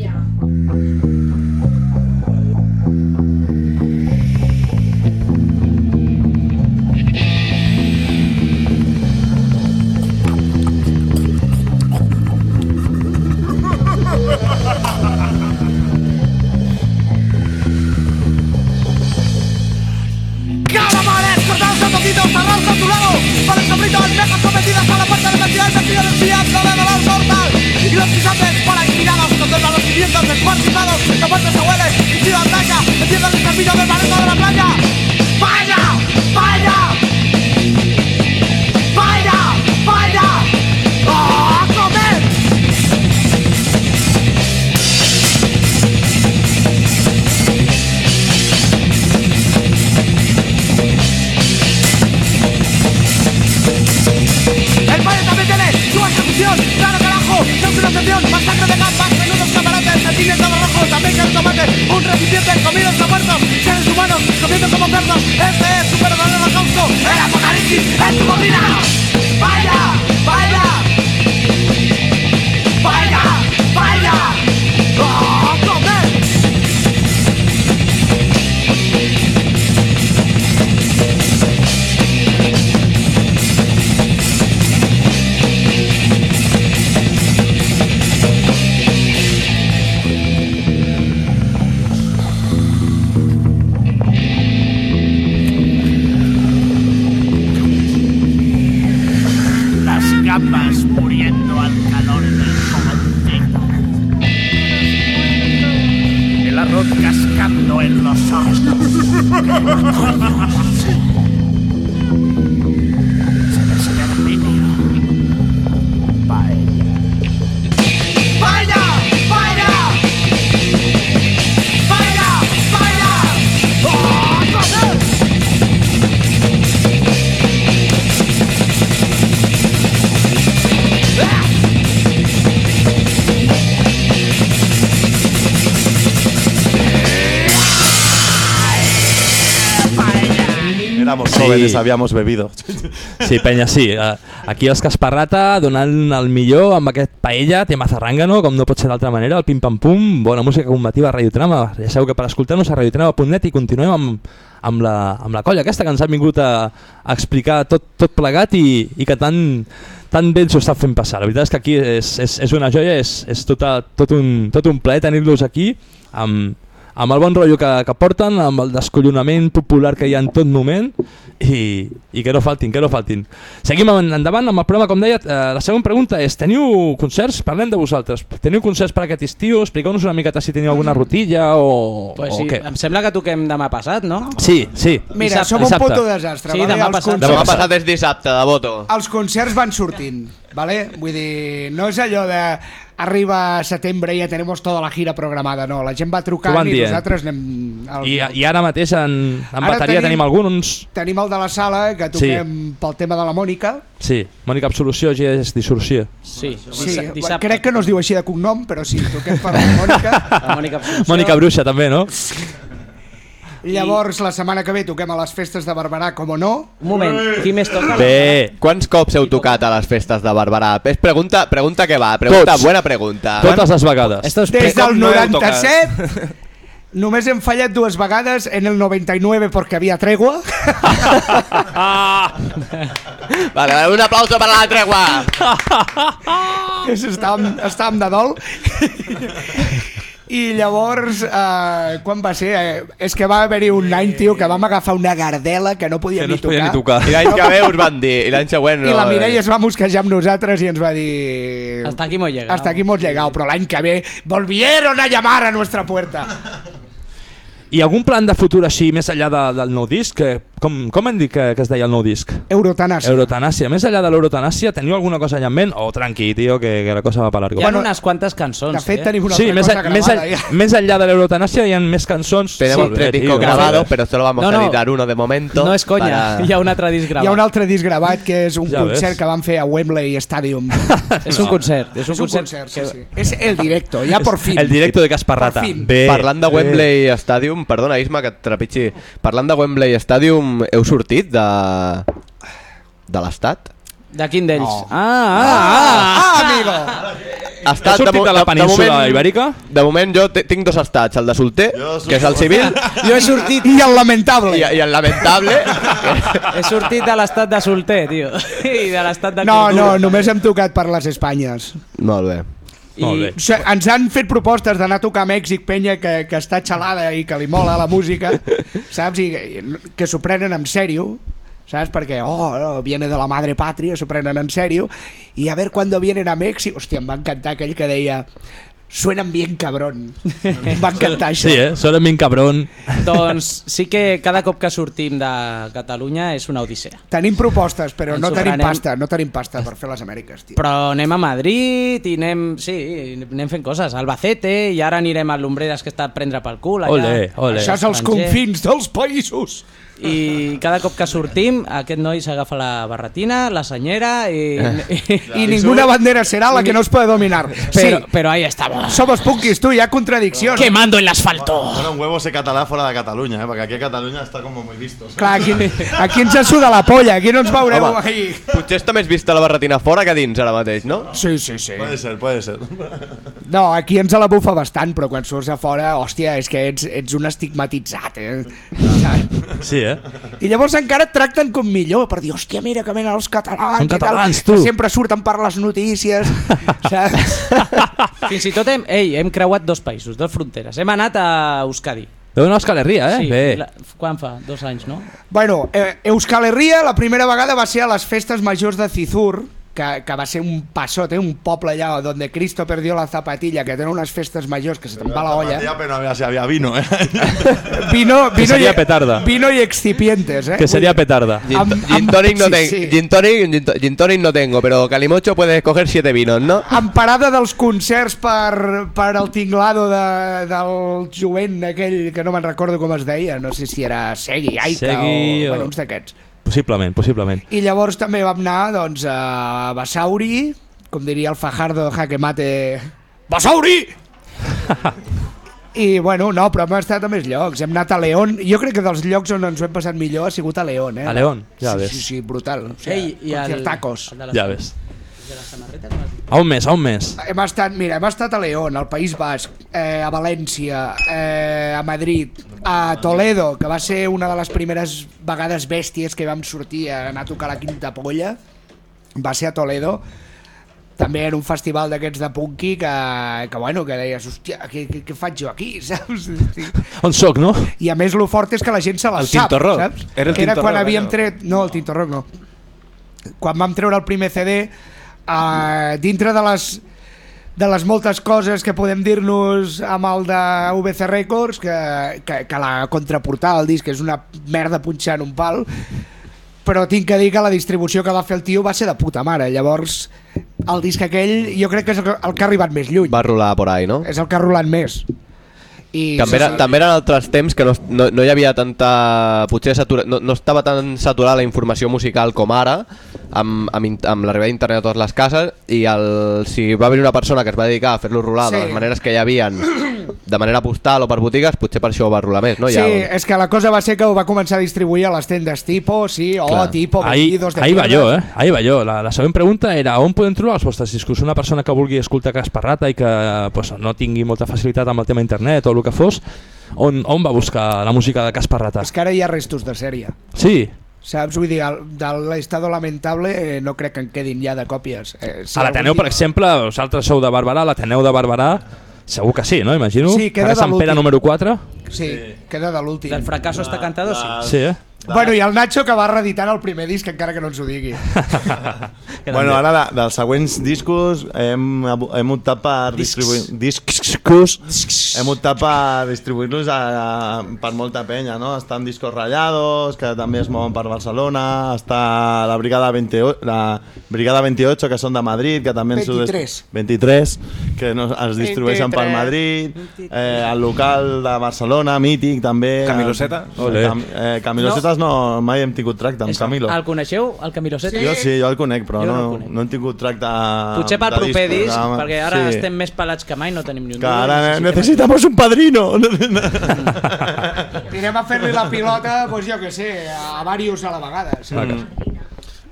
Jóvenes, habíamos bebido. Sí, penya, sí. Aquí els Casparrata donant el millor amb aquest paella, tema zarrangano, com no pot ser d'altra manera, el pim-pam-pum, bona música combativa a Radiotrama. Ja sabeu que per escoltar-nos a radiotrama.net i continuem amb, amb, la, amb la colla aquesta que ens ha vingut a, a explicar tot, tot plegat i, i que tan, tan bé ens ho està fent passar. La veritat és que aquí és, és, és una joia, és, és tot, a, tot, un, tot un plaer tenir-los aquí amb, amb el bon rotllo que, que porten, amb el descollonament popular que hi ha en tot moment i, i que no faltin, que no faltin. Seguim en- endavant amb el programa, com deia, eh, la següent pregunta és, teniu concerts? Parlem de vosaltres. Teniu concerts per aquest estiu? Expliqueu-nos una miqueta si teniu alguna rutilla o, Pues o sí, què. em sembla que toquem demà passat, no? Sí, sí. Mira, Dissabte. som un Dissabte. puto desastre. Sí, vale? demà passat. Demà passat és dissabte, de voto. els concerts van sortint, ¿vale? Vull dir, no és allò de arriba setembre i ja tenim tota la gira programada, no. La gent va trucant i dient. nosaltres anem... Al... I, I ara mateix en, en Ara bateria tenim- tenim, alguns... Tenim el de la sala, que toquem pel tema de la Mònica. Sí, Mònica Absolució, G és dissorció. Sí, Sí, dissa- dissabte. crec que no es diu així de cognom, però sí, toquem per la Mònica. La Mònica Absolució. Mònica Bruixa també, no? Llavors, la setmana que ve toquem a les festes de Barberà, com o no. Un moment, qui més toca? Bé. Quants cops heu tocat a les festes de Barberà? És pregunta, pregunta que va, pregunta, Tots. buena pregunta. Totes les vegades. Esto es Des del no heu tocat? 97 només hem fallat dues vegades, en el 99 perquè havia tregua. Vale, un aplauso per la tregua. que estàvem, estàvem de dol. I llavors, eh, quan va ser? Eh, és que va haver-hi un any, tio, que vam agafar una gardela que no podia, Que no ni, podia tocar. ni tocar. I l'any que ve us van dir, i l'any següent... I la no, Mireia eh. es va mosquejar amb nosaltres i ens va dir... Hasta aquí hemos llegado. Hasta aquí hemos llegado, però l'any que ve volvieron a llamar a nuestra puerta. I algun plan de futur així, més enllà de, del nou disc? Que, com, com han dit que, que es deia el nou disc? Eurotanàsia. Eurotanàsia. Més enllà de l'eurotanàsia, teniu alguna cosa allà en ment? O tranqui, tio, que, que la cosa va per largo. Hi ha Bueno, unes quantes cançons. De fet, eh? tenim una Sí, altra més, cosa a, més, gravada. a, ja. més enllà de l'eurotanàsia hi ha més cançons. Tenemos Molt tres discos grabados, pero solo vamos No, a no. editar uno de momento. No és conya, para- hi ha un altre disc Hi ha gravat. un altre disc gravat que és un Ja concert ves. que van fer a Wembley Stadium. És un concert. És un, concert, concert, sí, que... sí. És el directo, ja por fin. El directo de Casparrata. Parlant de. Wembley Stadium, perdona Isma que et trepitgi, parlant de Wembley Stadium, heu sortit de, de l'estat? De quin d'ells? No. Ah, ah, ah, Ah, amigo! Sortit mo- de la península ibèrica? De moment jo tinc dos estats, el de solter, que és el civil, Jo he sortit i el lamentable. i, i el lamentable. He sortit de l'estat de solter, tio. I de l'estat de No, no, només hem tocat per les Espanyes. Molt bé. I... Ens han fet propostes d'anar a tocar a Mèxic, penya, que, que està xalada i que li mola la música, saps? I que- que s'ho prenen en sèrio, ¿sabes? Porque, oh, viene de la madre patria, s'ho prenen en sèrio, i a ver cuando vienen a Mèxic, hòstia, em va encantar aquell que deia suenan bien cabrón. Va encantar això. Sí, eh? Sona ben cabron. Doncs sí que cada cop que sortim de Catalunya és una odissea. Tenim propostes, però Ens no tenim prenem. pasta, no tenim pasta per fer les Amèriques, tio. Però anem a Madrid i anem, sí, anem fent coses. Albacete i ara anirem a l'Ombreres que està a prendre pel cul. Allà. Ole, ole. Això és els confins dels països. I cada cop que sortim, aquest noi s'agafa la barretina, la senyera i... i, I ninguna bandera serà la que no es puede dominar. Però, Sí, però ahí estamos. somos punkis, tu, hi ha contradiccions. Quemando el asfalto. Bueno, un huevo ser català fora de Catalunya, eh? perquè aquí a Catalunya està com muy vistos. Clar, aquí, aquí ens suda la polla, aquí no ens veureu Home. ahí. Potser està més vista la barretina fora que dins ara mateix, no? Sí, sí, sí. Puede ser, puede ser. No, aquí ens la bufa bastant, però quan surts a fora, hòstia, és que ets, ets un estigmatitzat, eh? Sí, eh? I llavors encara et tracten com millor, per dir, hòstia, mira que venen els catalans, Són tal, catalans, que tu. sempre surten per les notícies, saps? Fins i tot hem, ei, hem creuat dos països, dos fronteres. Hem anat a Euskadi. Deu una Euskal Herria, eh? Sí, Bé. la, quan fa? Dos anys, no? Bueno, eh, Euskal Herria la primera vegada va ser a les festes majors de Cizur, que, que va ser un passot, eh, un poble allà on Cristo perdió la zapatilla, que tenen unes festes majors que se te'n va la olla. Pero no si había vino, eh? Vino, Que vino, seria y, petarda. vino y excipientes, eh? Que seria petarda. Gin, Amb- gin tonic no sí, tengo, sí. gin tonic, gin, to- gin tonic no tengo, pero Calimocho puedes escoger siete vinos, ¿no? en parada dels concerts per, per el tinglado de, del jovent aquell que no me'n recordo com es deia, no sé si era Segui, Aika Segui o, o- bueno, uns d'aquests. Possiblement, possiblement. I llavors també vam anar doncs, a Basauri, com diria el Fajardo Jaque Mate, Basauri! I bueno, no, però hem estat a més llocs. Hem anat a León. Jo crec que dels llocs on ens ho hem passat millor ha sigut a León, eh? A León, ja sí, ves. Sí, sí, brutal. O sigui, Ei, i el, conciertacos. el Ja ves. De has dit? A un mes, a un mes. Hem estat, mira, hem estat a León, al País Basc, eh, a València, eh, a Madrid, a Toledo, que va ser una de les primeres vegades bèsties que vam sortir a anar a tocar la Quinta Polla, va ser a Toledo, també en un festival d'aquests de punky que, que bueno, que deies, hòstia, què, què, què faig jo aquí, saps? Sí. On soc, no? I a més, lo fort és que la gent se les El sap, Tinto Rock. saps? Era el Era Tinto quan Rock, havíem tret... No, el Tinto Rock no. Quan vam treure el primer CD, uh, dintre de les de les moltes coses que podem dir-nos amb el de VC Records, que, que, que la contraportada del disc és una merda punxant un pal, però tinc que dir que la distribució que va fer el tio va ser de puta mare. Llavors, el disc aquell jo crec que és el que, ha arribat més lluny. Va rolar por ahí, no? És el que ha rolat més. I També, era, també eren altres temps que no, no, no hi havia tanta... Potser satura, no, no estava tan saturada la informació musical com ara, amb, amb, amb l'arribada d'internet a totes les cases, i el, si va haver una persona que es va dedicar a fer-lo rolar Sí. de les maneres que hi havien de manera postal o per botigues, potser per això ho va rolar més, no? Sí, Ja, és que la cosa va ser que ho va començar a distribuir a les tendes tipo, sí, o Clar. tipo, Ahí, vendidos de ahí va jo, eh? Ahí va jo. La, la següent pregunta era on podem trobar els vostres discos? Una persona que vulgui escoltar Casparrata i que pues, no tingui molta facilitat amb el tema internet o el que fos, on, on va buscar la música de Casparrata? És que ara hi ha restos de sèrie. Sí, Saps? Vull dir, el- de l'estado lamentable eh, no crec que en quedin ja de còpies. Eh, si a l'Ateneu, algun per dia- exemple, vosaltres sou de Barberà, l'Ateneu de Barberà, segur que sí, no? Imagino. Sí, queda Sant de Pere l'últim. número 4. Sí, queda de l'últim. Del fracaso està cantado, sí. Sí, eh? Bueno, i el Nacho que va reeditant el primer disc, encara que no ens ho digui. Bueno, ara de, dels següents discos hem, hem optat per distribuir... Discos. Hem optat per distribuir-los per molta penya, no? Estan Discos Rayados, que també es mouen per Barcelona, està la Brigada 28, la Brigada 28, que són de Madrid, que també ens ho des- 23. 23, que no, es distribueixen per 23. Madrid, eh, el local de Barcelona, mític també. Camilo Seta? Eh, Cam, eh, Camilo No. Setas no, mai hem tingut tracte amb És- Camilo. El coneixeu, el Camilo Seta? Jo sí, jo el conec, però Jo no no, no, conec. no hem tingut tracte Potser pel de proper disc, home. perquè ara Sí. estem més pelats que mai, no tenim ni un Que ara necessitem- necesitamos un padrino. Anirem a fer-li la pilota, pues jo que sé, a varios a la vegada. Sí.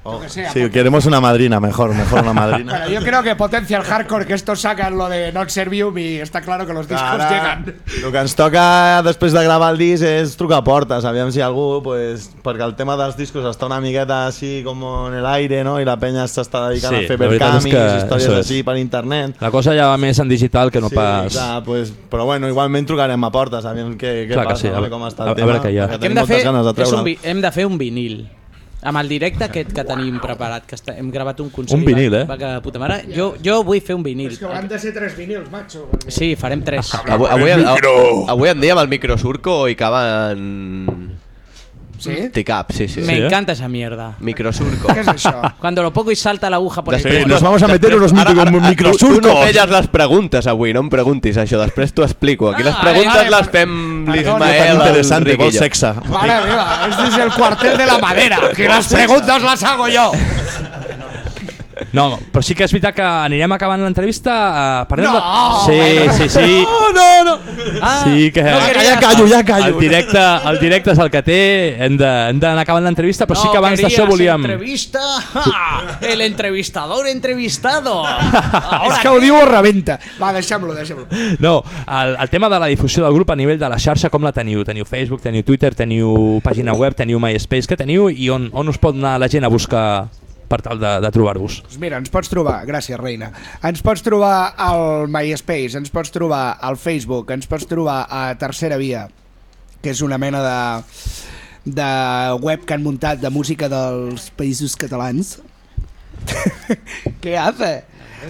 Oh, que sea, sí, queremos una madrina, mejor, mejor una madrina. Bueno, yo creo que potencia el hardcore que estos sacan lo de Not Servium y está claro que los discos Ara, llegan. el que ens toca després de gravar el disc és trucar a portes, aviam si algú, pues, perquè el tema dels discos està una miqueta així com en el aire, no? i la penya s'està dedicant Sí, a fer vercamis, que històries això és. així per internet. La cosa ja va més en digital que no sí, pas... clar, pues, però bueno, igualment trucarem a portes, aviam què, què Clar que passa, sí, a a com està a- el a tema. veure què hi ha. hem de fer, ganes de és un, hem de fer un vinil. Amb el directe aquest que tenim preparat, que està, hem gravat un concert Un va- vinil, eh? Va que de puta mare. Jo, jo vull fer un vinil. És que hauran de ser tres vinils, macho. perquè- Sí, farem tres. Avui, avui, avui en dia amb el microsurco i caben... Sí? Ticap, sí, sí. Me sí. encanta esa mierda. Microsurco. Què és això? Cuando lo pongo y salta la aguja por el culo. nos vamos a meter unos microsurcos. tu no feies les preguntes avui, no em preguntis això, després t'ho explico. Aquí les Ah, preguntes vale, les vale. fem l'Ismael, interesante, vol sexe. Madre mía, este es el cuartel de la madera. Que las preguntas las hago yo. No, però sí que és veritat que anirem acabant l'entrevista uh, No! de... Sí, sí, sí. No, no, no. Ah, Sí que... no Ja, querías- ja callo, ja callo. El directe, el directe és el que té, hem de- hem d'anar acabant l'entrevista, però sí que abans d'això volíem... entrevista? ¡Ja! El entrevistador entrevistado. És que ho diu o rebenta. Va, deixem-lo, deixem-lo. No, el, el tema de la difusió del grup a nivell de la xarxa, com la teniu? Teniu Facebook, teniu Twitter, teniu pàgina web, teniu MySpace, què teniu i on, on us pot anar la gent a buscar per tal de, de trobar-vos? Doncs mira, ens pots trobar, gràcies reina, ens pots trobar al MySpace, ens pots trobar al Facebook, ens pots trobar a Tercera Via, que és una mena de, de web que han muntat de música dels països catalans. Què hace?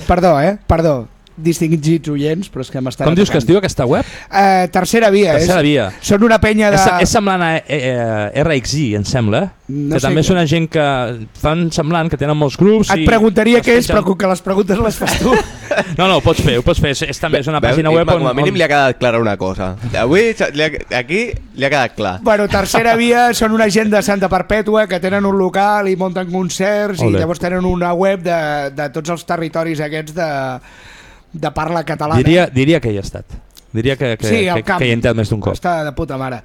Perdó, eh? Perdó. Distingits oients, però és que m'estan Com dius que es diu aquesta web? Eh, tercera Via. Tercera és, Via. Són una penya de... És, és semblant a eh, eh, RXI, em sembla? No que també què- són una gent que fan semblant, que tenen molts grups Et i... preguntaria es què és, pengen- però com que les preguntes les fas tu... No, no, ho pots fer, ho pots fer. És, és també és una pàgina web on... Com a mínim on... li ha quedat clara una cosa. Avui, li ha, aquí, li ha quedat clar. Bueno, Tercera Via són una gent de Santa Perpètua que tenen un local i munten concerts Ole. i llavors tenen una web de, de tots els territoris aquests de, de parla catalana. Diria, diria que hi ha estat. Diria que, que, sí, que, que hi he entrat més d'un cop. Està de puta mare.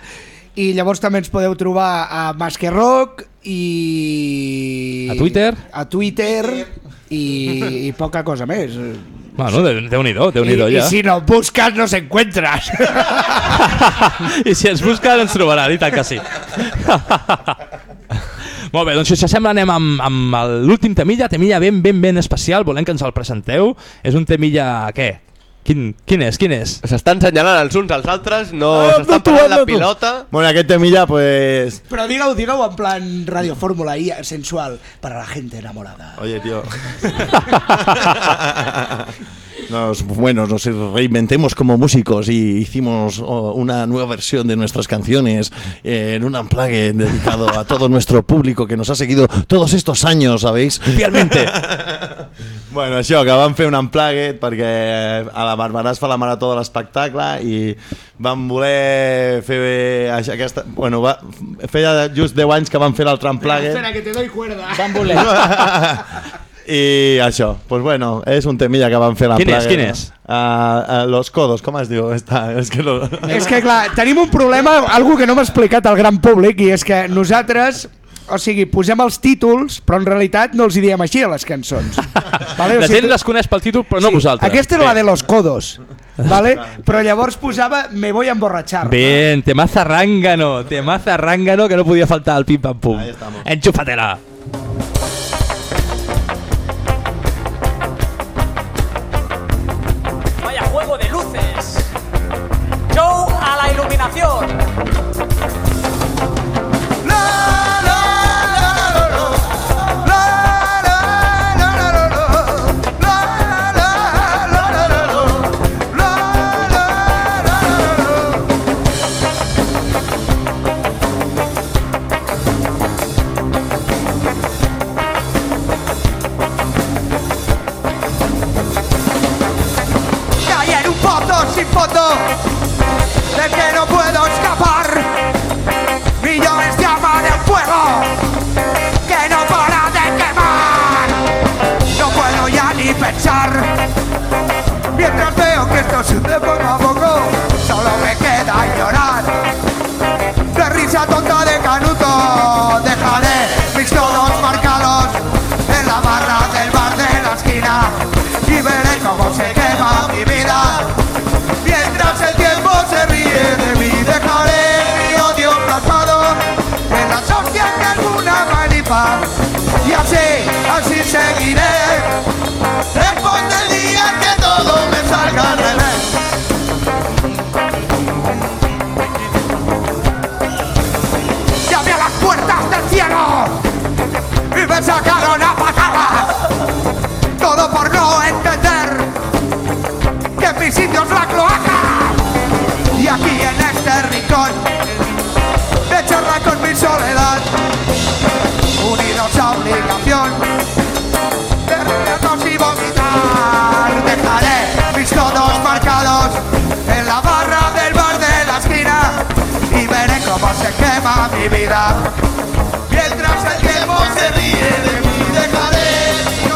I llavors també ens podeu trobar a Masque Rock i... A Twitter? A Twitter i, i poca cosa més. Bueno, Déu-n'hi-do, déu nhi I, ja. I si no buscas, nos encuentras. I si ens busca ens trobarà, i tant que sí. Molt bé, doncs si us sembla anem amb, amb el- l'últim temilla, temilla ben, ben, ben especial, volem que ens el presenteu. És un temilla, què? Quin, quin és, quin és? S'estan senyalant els uns als altres, no Ah, s'estan no, la tu. pilota. Bueno, aquest temilla, pues... Però digue-ho, digue-ho en plan radiofórmula i sensual para la gente enamorada. Oye, tío. Nos, bueno, nos reinventemos como músicos y hicimos oh, una nueva versión de nuestras canciones eh, en un unplugged dedicado a todo nuestro público que nos ha seguido todos estos años, ¿sabéis? Fielmente. Bueno, això, que vam fer un unplugged perquè a la Barberà es fa la marató de l'espectacle i vam voler fer aquesta... Bueno, va, feia just 10 anys que vam fer l'altre unplugged que te doy cuerda. Van voler. I això, doncs pues bueno, és un temilla que vam fer la quin plaga. És, quin és? Uh, uh, los codos, com es diu? Està, és, que no... és que clar, tenim un problema, algú que no m'ha explicat al gran públic, i és que nosaltres o sigui, posem els títols, però en realitat no els hi diem així a les cançons. Vale? O sigui, la gent les coneix pel títol, però no sí, vosaltres. Aquesta era la de los codos, vale? però llavors posava Me voy a emborrachar. te temaza rángano, temaza rángano, que no podia faltar al pim-pam-pum. Enxufatela. Enxufatela. actividad. Mientras el tiempo se ríe de mí, dejaré.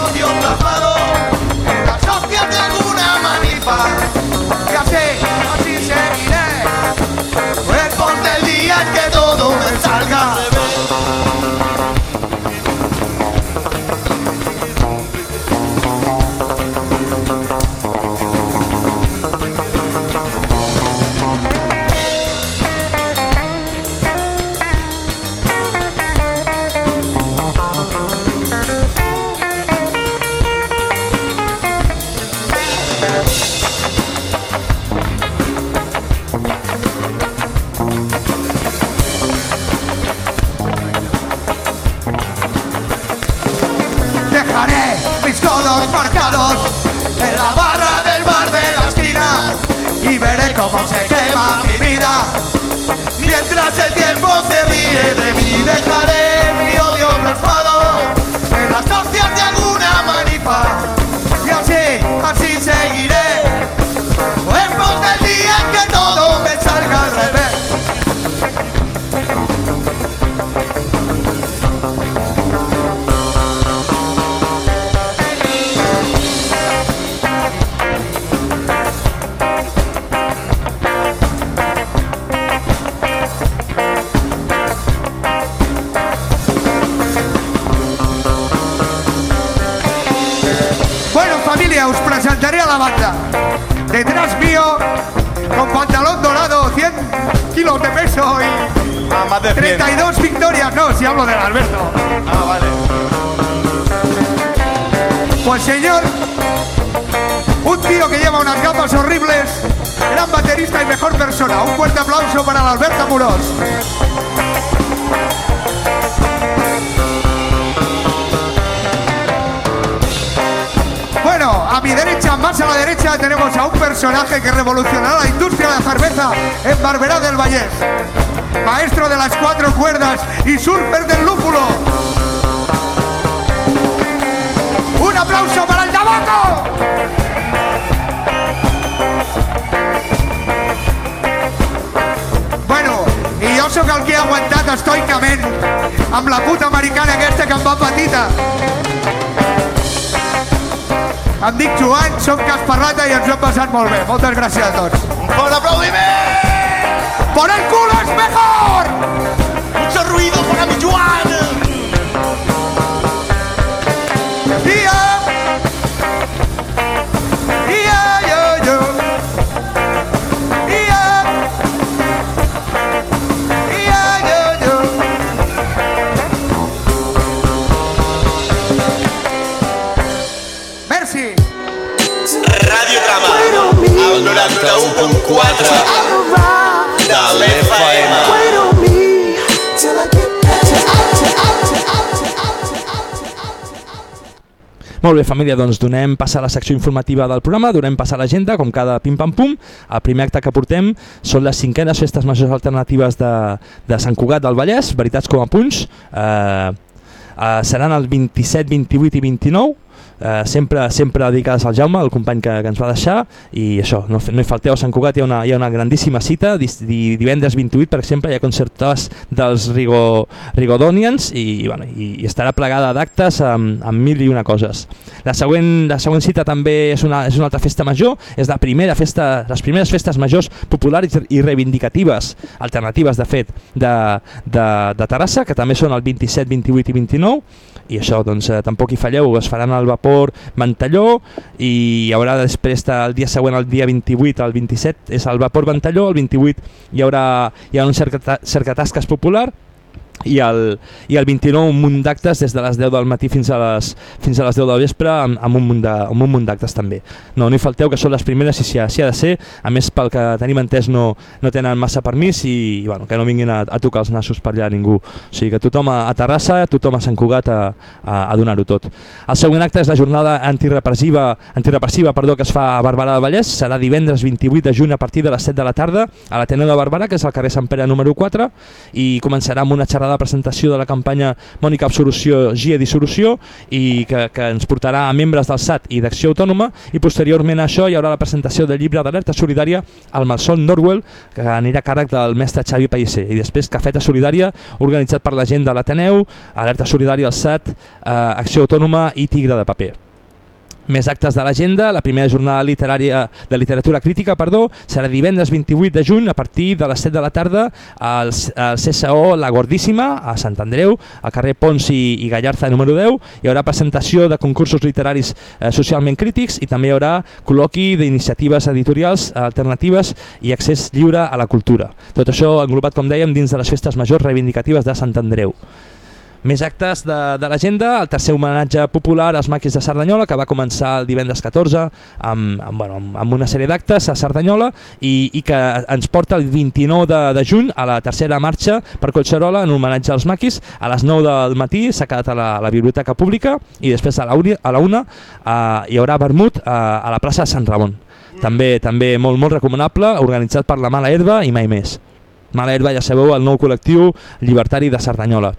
Casparrata i ens ho hem passat molt bé. Moltes gràcies a tots. Un fort aplaudiment! ¡Por el culo Molt bé, família, doncs donem pas a la secció informativa del programa, donem pas a l'agenda, com cada pim-pam-pum. El primer acte que portem són les cinquenes festes majors alternatives de, de Sant Cugat del Vallès, veritats com a punts. Eh, eh, seran el 27, 28 i 29, eh, sempre, sempre dedicades al Jaume, el company que, que ens va deixar, i això, no, no hi falteu a Sant Cugat, hi ha una, hi ha una grandíssima cita, dis, di, divendres 28, per exemple, hi ha concertats dels Rigo, Rigodonians i, bueno, i, i estarà plegada d'actes amb, amb mil i una coses. La següent, la següent cita també és una, és una altra festa major, és la primera festa, les primeres festes majors populars i reivindicatives, alternatives de fet, de, de, de Terrassa, que també són el 27, 28 i 29, i això doncs eh, tampoc hi falleu, es faran al vapor Ventalló i hi haurà després el dia següent, el dia 28 al 27 és el vapor Ventalló, el 28 hi haurà, hi haurà un cercata, cercatasques popular i el, i el 29 un munt d'actes des de les 10 del matí fins a les, fins a les 10 del vespre amb, amb un munt de- un munt d'actes també. No, no hi falteu que són les primeres i si, si ha de ser, a més pel que tenim entès no, no tenen massa permís i, i bueno, que no vinguin a, a tocar els nassos per allà ningú. O sigui que tothom a, a Terrassa, tothom a Sant Cugat a, a, a donar-ho tot. El següent acte és la jornada antirepressiva, antirepressiva perdó, que es fa a Barberà del Vallès, serà divendres 28 de juny a partir de les 7 de la tarda a l'Ateneu de Barberà, que és al carrer Sant Pere número 4 i començarà amb una xerrada de presentació de la campanya Mònica Absolució, GIE Dissolució i que, que ens portarà a membres del SAT i d'Acció Autònoma i posteriorment a això hi haurà la presentació del llibre d'alerta solidària al Malson Norwell que anirà a càrrec del mestre Xavi Pellicer i després Cafeta Solidària organitzat per la gent de l'Ateneu, Alerta Solidària al SAT, eh, Acció Autònoma i Tigre de Paper. Més actes de l'agenda, la primera jornada literària de literatura crítica, perdó, serà divendres 28 de juny a partir de les 7 de la tarda al, al CSO La Gordíssima, a Sant Andreu, al carrer Pons i, i Gallarza número 10. Hi haurà presentació de concursos literaris eh, socialment crítics i també hi haurà col·loqui d'iniciatives editorials alternatives i accés lliure a la cultura. Tot això englobat, com dèiem, dins de les festes majors reivindicatives de Sant Andreu. Més actes de, de l'agenda, el tercer homenatge popular als maquis de Cerdanyola, que va començar el divendres 14 amb, amb, bueno, amb, una sèrie d'actes a Cerdanyola i, i que ens porta el 29 de, de juny a la tercera marxa per Collserola en homenatge als maquis. A les 9 del matí s'ha quedat a la, a la Biblioteca Pública i després a la, a la una eh, hi haurà vermut a, a la plaça de Sant Ramon. També també molt, molt recomanable, organitzat per la Mala Herba i mai més. Mala Herba, ja sabeu, el nou col·lectiu llibertari de Cerdanyola.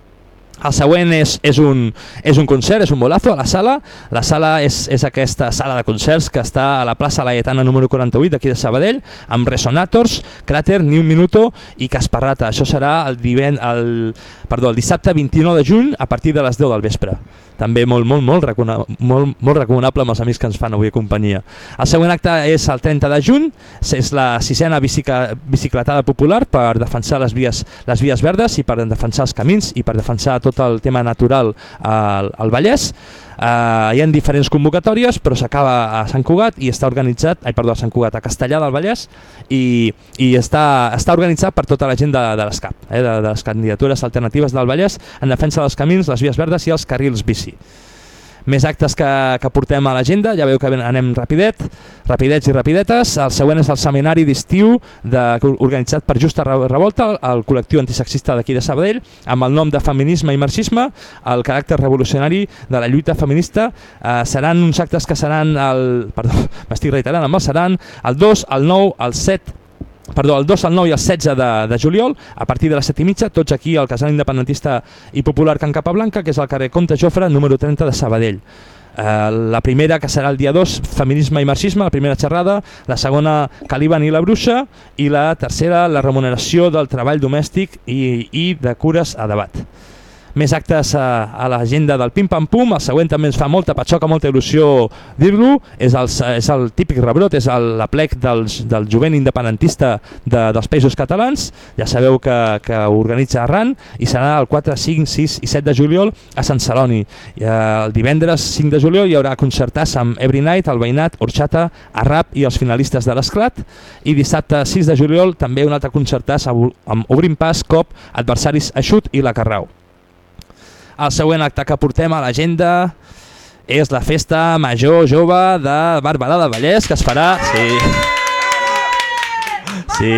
El següent és, és, un, és un concert, és un bolazo a la sala. La sala és, és aquesta sala de concerts que està a la plaça Laietana número 48 d'aquí de Sabadell, amb Resonators, Cràter, Ni un Minuto i Casparrata. Això serà el, diven, el, perdó, el dissabte 29 de juny a partir de les 10 del vespre. També molt, molt, molt, recona, molt, molt recomanable amb els amics que ens fan avui companyia. El següent acte és el 30 de juny, és la sisena bicica, bicicletada popular per defensar les vies, les vies verdes i per defensar els camins i per defensar tot el tema natural al, al Vallès. Uh, hi ha diferents convocatòries, però s'acaba a Sant Cugat i està organitzat, ai, perdó, a Sant Cugat, a Castellà del Vallès i, i està, està organitzat per tota la gent de, de l'ESCAP, eh, de, de les candidatures alternatives del Vallès en defensa dels camins, les vies verdes i els carrils bici més actes que, que portem a l'agenda, ja veu que anem rapidet, rapidets i rapidetes. El següent és el seminari d'estiu de- organitzat per Justa Re- Revolta, el col·lectiu antisexista d'aquí de Sabadell, amb el nom de Feminisme i Marxisme, el caràcter revolucionari de la lluita feminista. Eh, seran uns actes que seran, el, perdó, m'estic reiterant, el seran el 2, el 9, el 7, perdó, el 2, el 9 i el 16 de, de juliol, a partir de les 7 i mitja, tots aquí al casal independentista i popular Can Capablanca, que és al carrer Comte Jofre, número 30 de Sabadell. Eh, la primera, que serà el dia 2, feminisme i marxisme, la primera xerrada, la segona, Caliban i la bruixa, i la tercera, la remuneració del treball domèstic i, i de cures a debat. Més actes a, a l'agenda del Pim Pam Pum, el següent també ens fa molta patxoca, molta il·lusió dir-lo, és, el, és el típic rebrot, és el, la plec dels, del jovent independentista de, dels països catalans, ja sabeu que, que organitza Arran, i serà el 4, 5, 6 i 7 de juliol a Sant Celoni. I, eh, el divendres 5 de juliol hi haurà concertats amb Every Night, el Veïnat, Orxata, Arrap i els finalistes de l'Esclat, i dissabte 6 de juliol també un altre concertàs amb Obrim Pas, Cop, Adversaris Eixut i La Carrau. El següent acte que portem a l'agenda és la festa major jove de Barberà del Vallès, que es farà... Sí,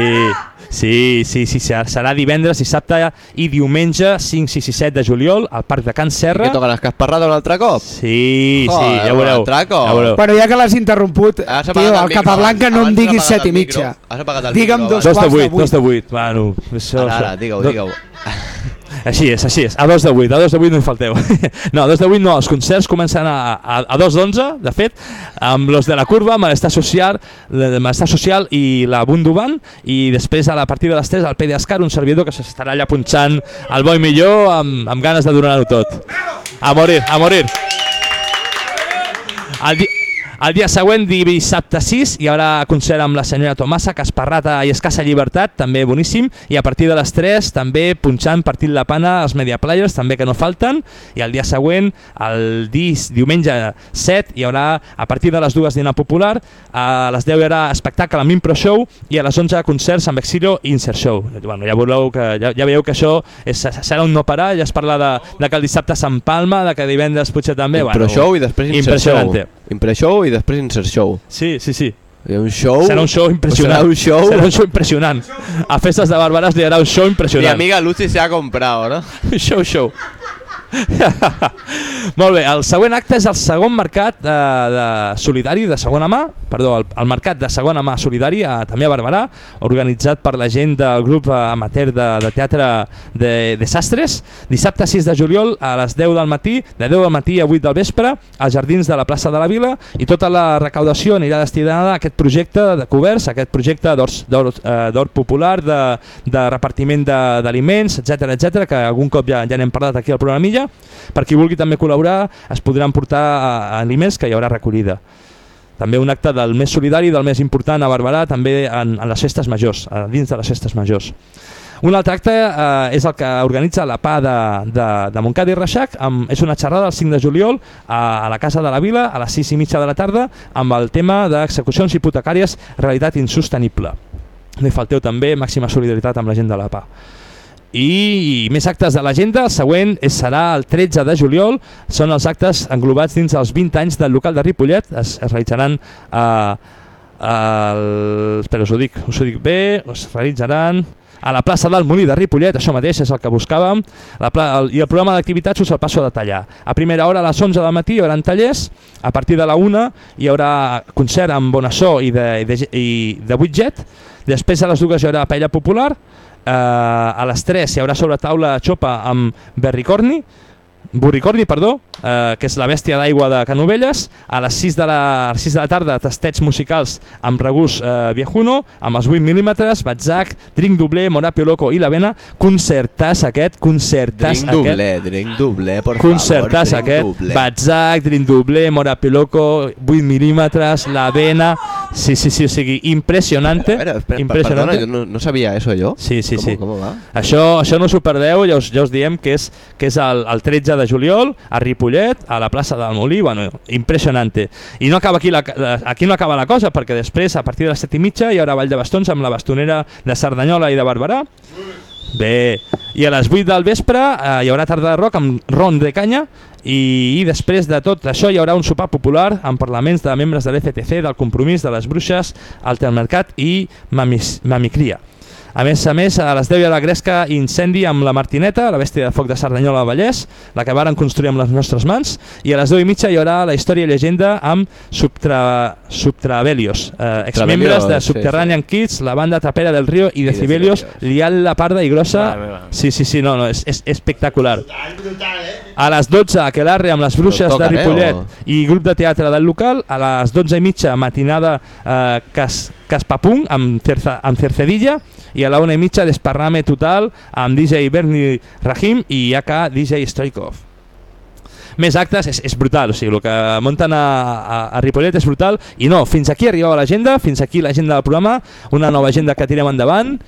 sí, sí, sí, sí, serà divendres, dissabte i diumenge 5, 6 i 7 de juliol al Parc de Can Serra. Que toquen les casparrades un altre cop? Sí, Joder, sí, ja ho un veureu. altre cop. Ja veureu. Però ja que l'has interromput, Has tio, el al Capablanca no em diguis apagat 7 i el mitja. Has apagat el Digue'm micro dos Dos de quarts de 8, vuit. dos de 8. Bueno, això, Ara, ara, digue-ho, digue-ho. Així és, així és. A dos de 8, a dos de 8 no hi falteu. No, a dos de 8 no, els concerts comencen a, a, a dos d'onze, de fet, amb los de la curva, Malestar Social, Malestar Social i la Bunduban, i després a la partida de les 3 el Pedi Escar, un servidor que s'estarà allà punxant el bo i millor amb, amb ganes de donar-ho tot. A morir, a morir. El, el dia següent, dissabte 6, hi haurà concert amb la senyora Tomassa, Casparrata i Escassa Llibertat, també boníssim, i a partir de les 3 també punxant partint la pana els Media Players, també que no falten, i el dia següent, el dis, diumenge 7, hi haurà a partir de les 2 dinar popular, a les 10 hi haurà espectacle amb Impro Show i a les 11 concerts amb Exilio i Insert Show. Bueno, ja, veureu que, ja, ja veieu que això és, serà un no parar, ja es parla de, de que el dissabte s'empalma, de que divendres potser també... Impro show i després insert show. Impro show i després insert show. Sí, sí, sí. Hi ha un show... Serà un show impressionant. Serà un show... Serà un show impressionant. A festes de Barbaras li harà un show Mi impressionant. amiga Lucy se ha comprado, ¿no? show, show. Molt bé, el següent acte és el segon mercat de, de solidari de segona mà, perdó, el, el mercat de segona mà solidari a, també a Barberà, organitzat per la gent del grup eh, amateur de, de teatre de, de Sastres, dissabte 6 de juliol a les 10 del matí, de 10 del matí a 8 del vespre, als jardins de la plaça de la Vila, i tota la recaudació anirà destinada a aquest projecte de coberts, aquest projecte eh, d'or popular, de, de repartiment d'aliments, etc etc que algun cop ja, ja n'hem parlat aquí al programilla. Per qui vulgui també col·laborar, es podran portar eh, aliments que hi haurà recollida. També un acte del més solidari, del més important a Barberà, també en, en les festes majors, a dins de les festes majors. Un altre acte eh, és el que organitza la PA de, de, de Montcada i Reixac, amb, és una xerrada el 5 de juliol a, a la Casa de la Vila a les 6 i mitja de la tarda amb el tema d'execucions hipotecàries realitat insostenible. No hi falteu també màxima solidaritat amb la gent de la PA. I més actes de l'agenda, el següent serà el 13 de juliol, són els actes englobats dins els 20 anys del local de Ripollet, es, es realitzaran a, el, espera, us ho dic, us ho dic bé, es realitzaran a la plaça del Molí de Ripollet, això mateix és el que buscàvem, la pla, el, i el programa d'activitats us el passo a detallar. A primera hora, a les 11 del matí, hi haurà tallers, a partir de la 1 hi haurà concert amb Bonassó i de, i de, i de Widget, després a les dues hi haurà paella popular, eh, a les 3 hi haurà sobre taula xopa amb Berricorni, Burricorni, perdó, eh, que és la bèstia d'aigua de Canovelles, a les 6 de la, a les 6 de la tarda tastets musicals amb regús eh, viejuno, amb els 8 mil·límetres, Batzac, Drink Doblé, Morapio Loco i La Vena, concertàs aquest, concertàs Drink aquest, doblé, drink doblé, por concertàs favor. aquest, doblé. Batzac, Drink Doblé, Morapio Loco, 8 mil·límetres, La Vena, sí, sí, sí, o sigui, impressionante, espera, impressionante. Perdona, jo no, no sabia eso yo. Sí, sí, ¿Cómo, sí. ¿Cómo va? Això, això no us ho perdeu, ja us, ja us diem que és, que és el, el 13 de juliol a Ripollet, a la plaça del Molí, bueno, impressionante. I no acaba aquí, la, la- aquí no acaba la cosa, perquè després, a partir de les 7 i mitja, hi haurà Vall de Bastons amb la bastonera de Cerdanyola i de Barberà. Bé, i a les 8 del vespre eh, hi haurà tarda de rock amb ron de canya i, i després de tot això hi haurà un sopar popular amb parlaments de membres de l'FTC, del Compromís, de les Bruixes, Altermercat i Mamis, Mamicria. A més a més, a les 10 hi ha la gresca incendi amb la Martineta, la bèstia de foc de Cerdanyola al Vallès, la que varen construir amb les nostres mans, i a les 10 i mitja hi haurà la història i llegenda amb Subtra, Subtravelios, eh, exmembres de Subtravelios, sí, Subterranean Kids, la banda Tapera del Río i de Cibelios, liant la parda i grossa. Sí, sí, sí, no, no, és, és espectacular. A les 12, Aquelarre amb les bruixes de eh, Ripollet o- i grup de teatre del local. A les 12 i mitja, matinada eh, cas, Caspapung amb, cerza, amb Cercedilla i a la una i mitja Desparrame Total amb DJ Bernie Rahim i AK DJ Stoikov. Més actes és, és brutal, o sigui, el que munten a, a, a Ripollet és brutal. I no, fins aquí arribava l'agenda, fins aquí l'agenda del programa, una nova agenda que tirem endavant.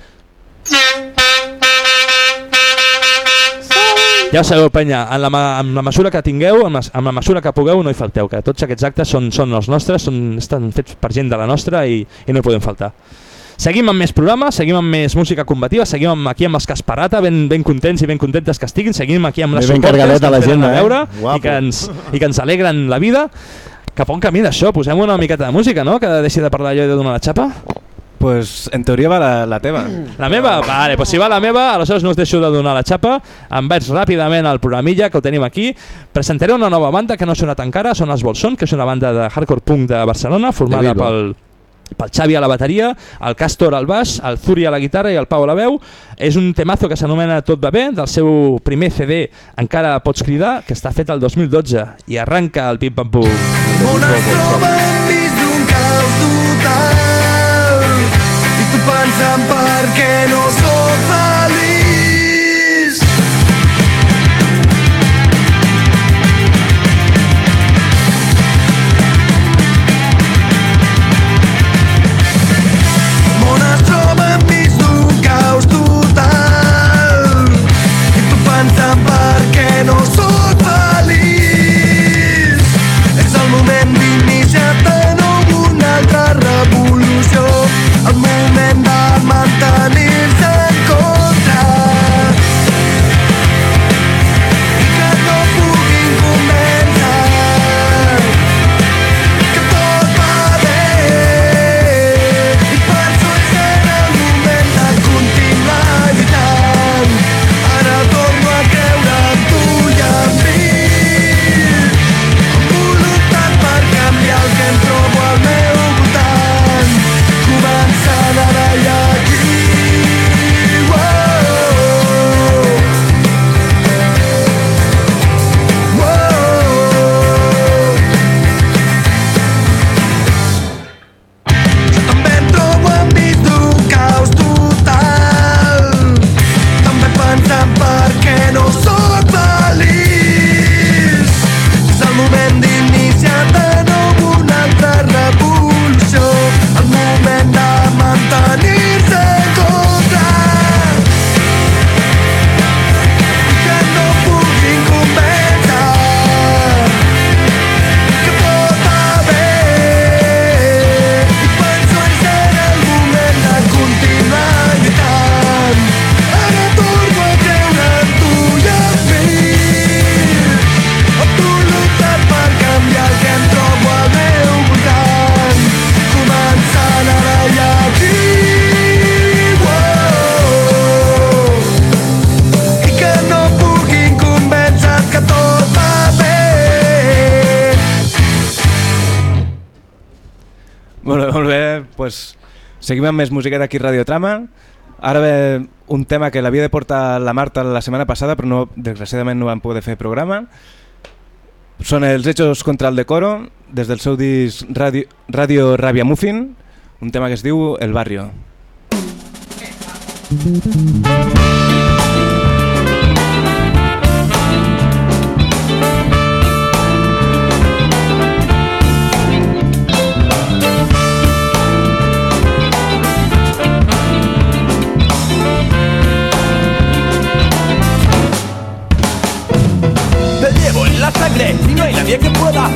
Ja ho sabeu, penya, en la, amb la mesura que tingueu, amb la, amb la mesura que pugueu, no hi falteu, que tots aquests actes són, són els nostres, són, estan fets per gent de la nostra i, i no hi podem faltar. Seguim amb més programes, seguim amb més música combativa, seguim amb, aquí amb els Casparata, ben, ben contents i ben contentes que estiguin, seguim aquí amb les Ben suportes que a ens l'agenda, venen a veure eh? Guapo. i, que ens, i que ens alegren la vida. Cap a on camina això? Posem una miqueta de música, no?, que deixi de parlar jo i de donar la xapa. Pues en teoria va la, la teva. La meva? Vale, pues si va la meva, aleshores no us deixo de donar la xapa. Em vaig ràpidament al programilla, que ho tenim aquí. Presentaré una nova banda que no ha sonat encara, són els Bolson, que és una banda de hardcore punk de Barcelona, formada De pel pel Xavi a la bateria, el Castor al baix, el Zuri a la guitarra i el Pau a la veu. És un temazo que s'anomena Tot va bé, del seu primer CD Encara pots cridar, que està fet el 2012 i arranca el Pim Pam Pum. Es troba enmig d'un caos total i tu pensant per què no sóc seguim amb més musiqueta aquí a Radiotrama. Ara ve un tema que l'havia de portar la Marta la setmana passada, però no, desgraciadament no vam poder fer programa. Són els Hechos contra el Decoro, des del seu disc Radio, Radio Rabia Muffin, un tema que es diu El Barrio. Te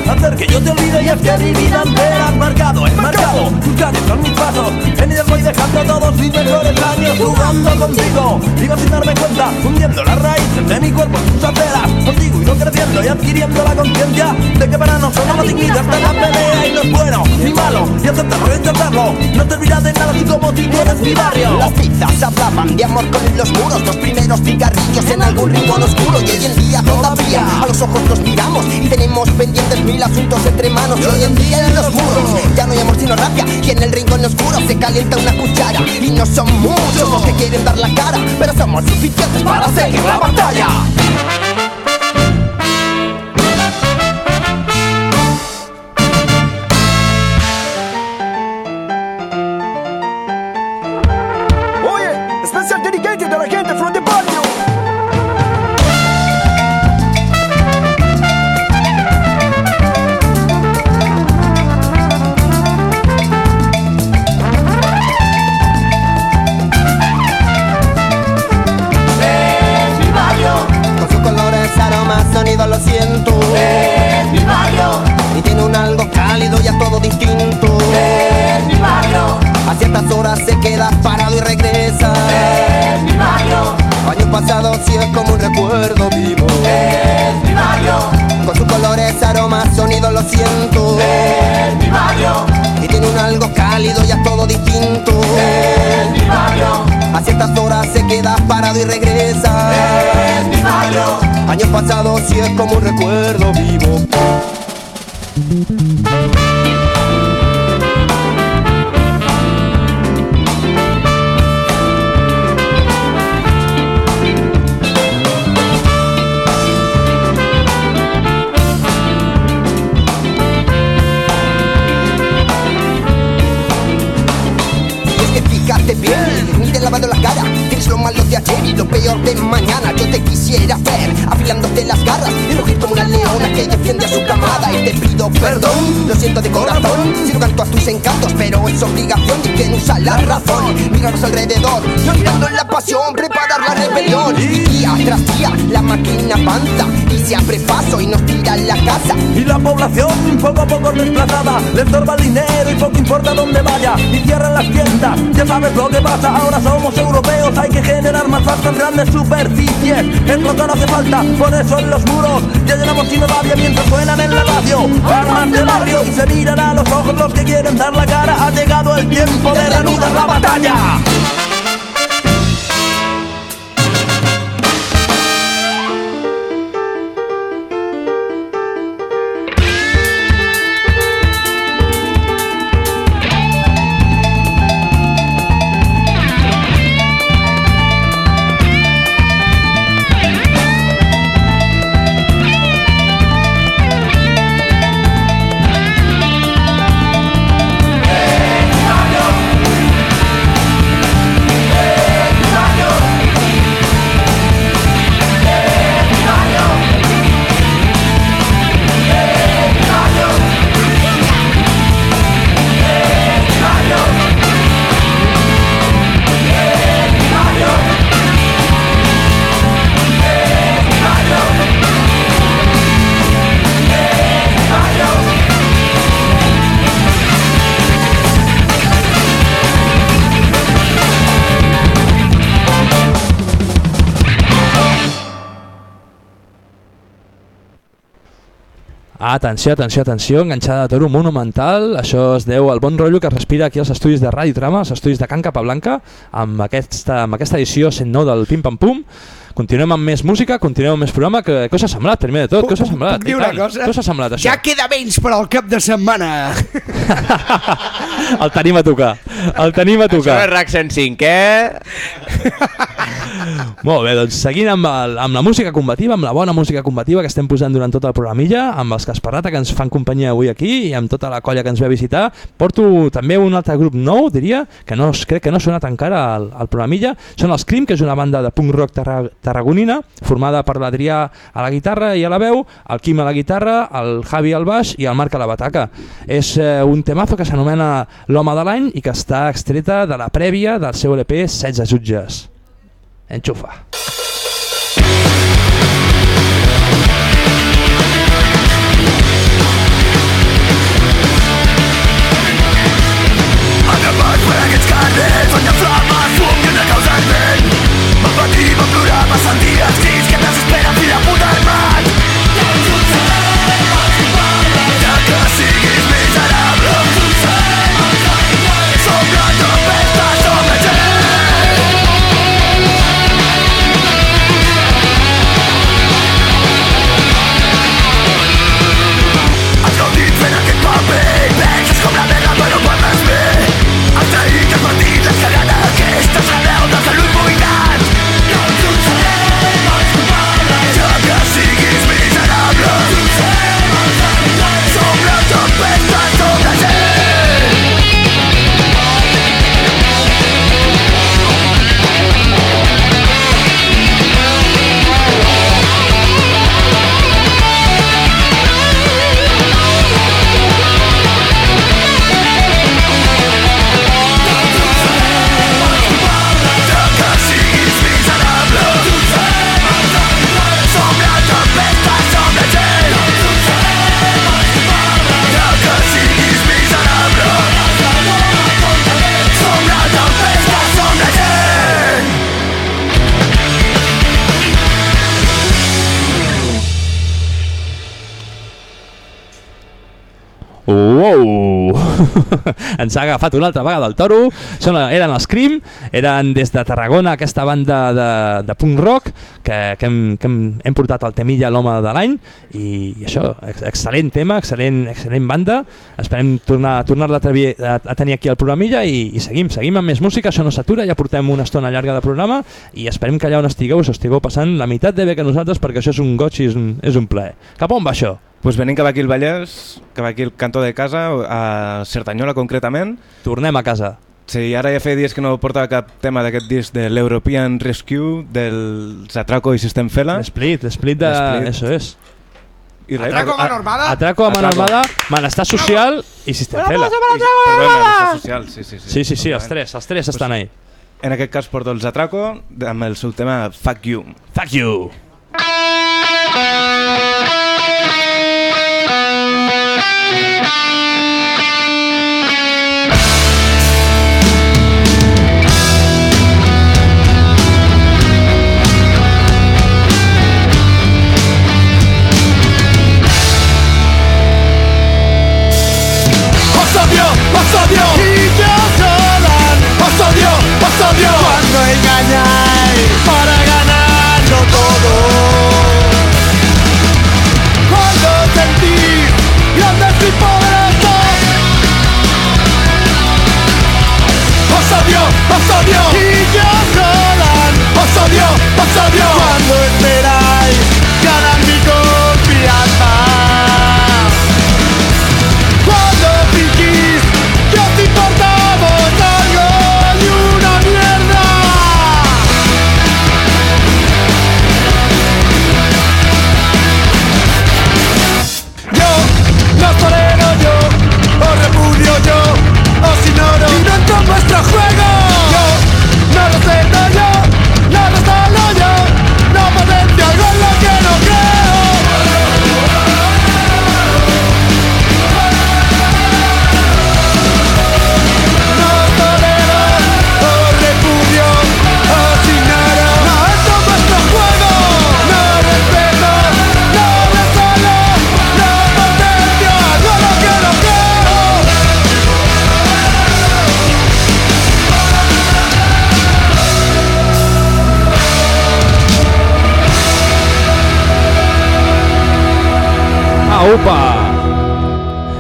hacer que yo te olvide y es que mi vida entera has marcado, he marcado. Tus calles son mis pasos en ellas voy dejando todos mis mejores años. Jugando contigo digo sin darme cuenta hundiendo las raíces de mi cuerpo en tus aceras contigo y no creciendo y adquiriendo la conciencia de que para nosotros dignidad está en la pelea y no es bueno ni malo. Y aceptarlo y intentarlo no te olvidas de nada así como tú eres mi barrio. Las pizzas hablaban de amor con los muros Los primeros cigarrillos en algún rincón oscuro. Y hoy en día todavía a los ojos nos miramos Y tenemos pendientes mil asuntos entre manos Y hoy en día en los muros. Ya no hay amor sino rabia. Y en el rincón oscuro se calienta una cuchara. Y no son muchos los que quieren dar la cara Pero somos suficientes para seguir la batalla es como recuerdo vivo. En la pasión Preparar la rebelión. Y día tras día la máquina avanza Y se abre paso y nos tira a la casa. Y la población poco a poco desplazada Le estorba el dinero y poco importa dónde vaya. Y cierran las tiendas, ya sabes lo que pasa. Ahora somos europeos, hay que generar más vastas grandes superficies. Es lo que no hace falta, por eso en los muros Ya llenamos sin rabia mientras suenan en la radio. Armas de barrio y se miran a los ojos los que quieren dar la cara. Ha llegado el tiempo de reanudar la batalla Atenció, atenció, atenció, enganxada de toro monumental. Això es deu al bon rotllo que es respira aquí als estudis de Ràdio Trama, als estudis de Can Capablanca, amb aquesta, amb aquesta edició 109 del Pim Pam Pum. Continuem amb més música, continuem amb més programa. Que, us ha semblat, primer de tot? Us ha semblat? Puc dir una tant. cosa? Què us ha semblat, això? Ja queda menys per al cap de setmana. El tenim a tocar. El tenim a tocar. Això és RAC 105, eh? Molt bé, doncs seguint amb, el, amb la música combativa, amb la bona música combativa que estem posant durant tot el programilla, amb els Casparrata que ens fan companyia avui aquí i amb tota la colla que ens ve a visitar, porto també un altre grup nou, diria, que no crec que no ha sonat encara al, al programilla, són els Crim, que és una banda de punk rock tarra, tarragonina, formada per l'Adrià a la guitarra i a la veu, el Quim a la guitarra, el Javi al baix i el Marc a la bataca. És eh, un temazo que s'anomena L'home de l'any i que està extreta de la prèvia del seu LP 16 jutges. Enxufa. Carrers on hi ha va sentir els crits que desesperen fill de puta Ens ha agafat una altra vegada el toro. Són, eren els Crim, eren des de Tarragona aquesta banda de, de punk rock que, que, hem, que hem, hem portat el Temilla l'home de l'any i, i això, ex- excel·lent tema, excel·lent, excel·lent banda. Esperem tornar, tornar-la trevi- a, a tenir aquí al programilla i, i seguim, seguim amb més música, això no s'atura, ja portem una estona llarga de programa i esperem que allà on estigueu us estigueu passant la meitat de bé que nosaltres perquè això és un goig i és un, és un plaer. Cap on va això? Pues venim cap aquí al Vallès, cap aquí al cantó de casa, a Cerdanyola concretament. Tornem a casa. Sí, ara ja feia dies que no portava cap tema d'aquest disc de l'European Rescue, del Zatraco i System Fela. Split, Split de... Eso es. I res, Atraco a mano armada. Atraco a mano Atraco. armada, malestar social i sistema fela. Perdó, benestar social, sí, sí, sí. Sí, sí, sí, els tres, els tres estan ahí. En aquest cas porto el Zatraco amb el seu tema Fuck You. Fuck You. Os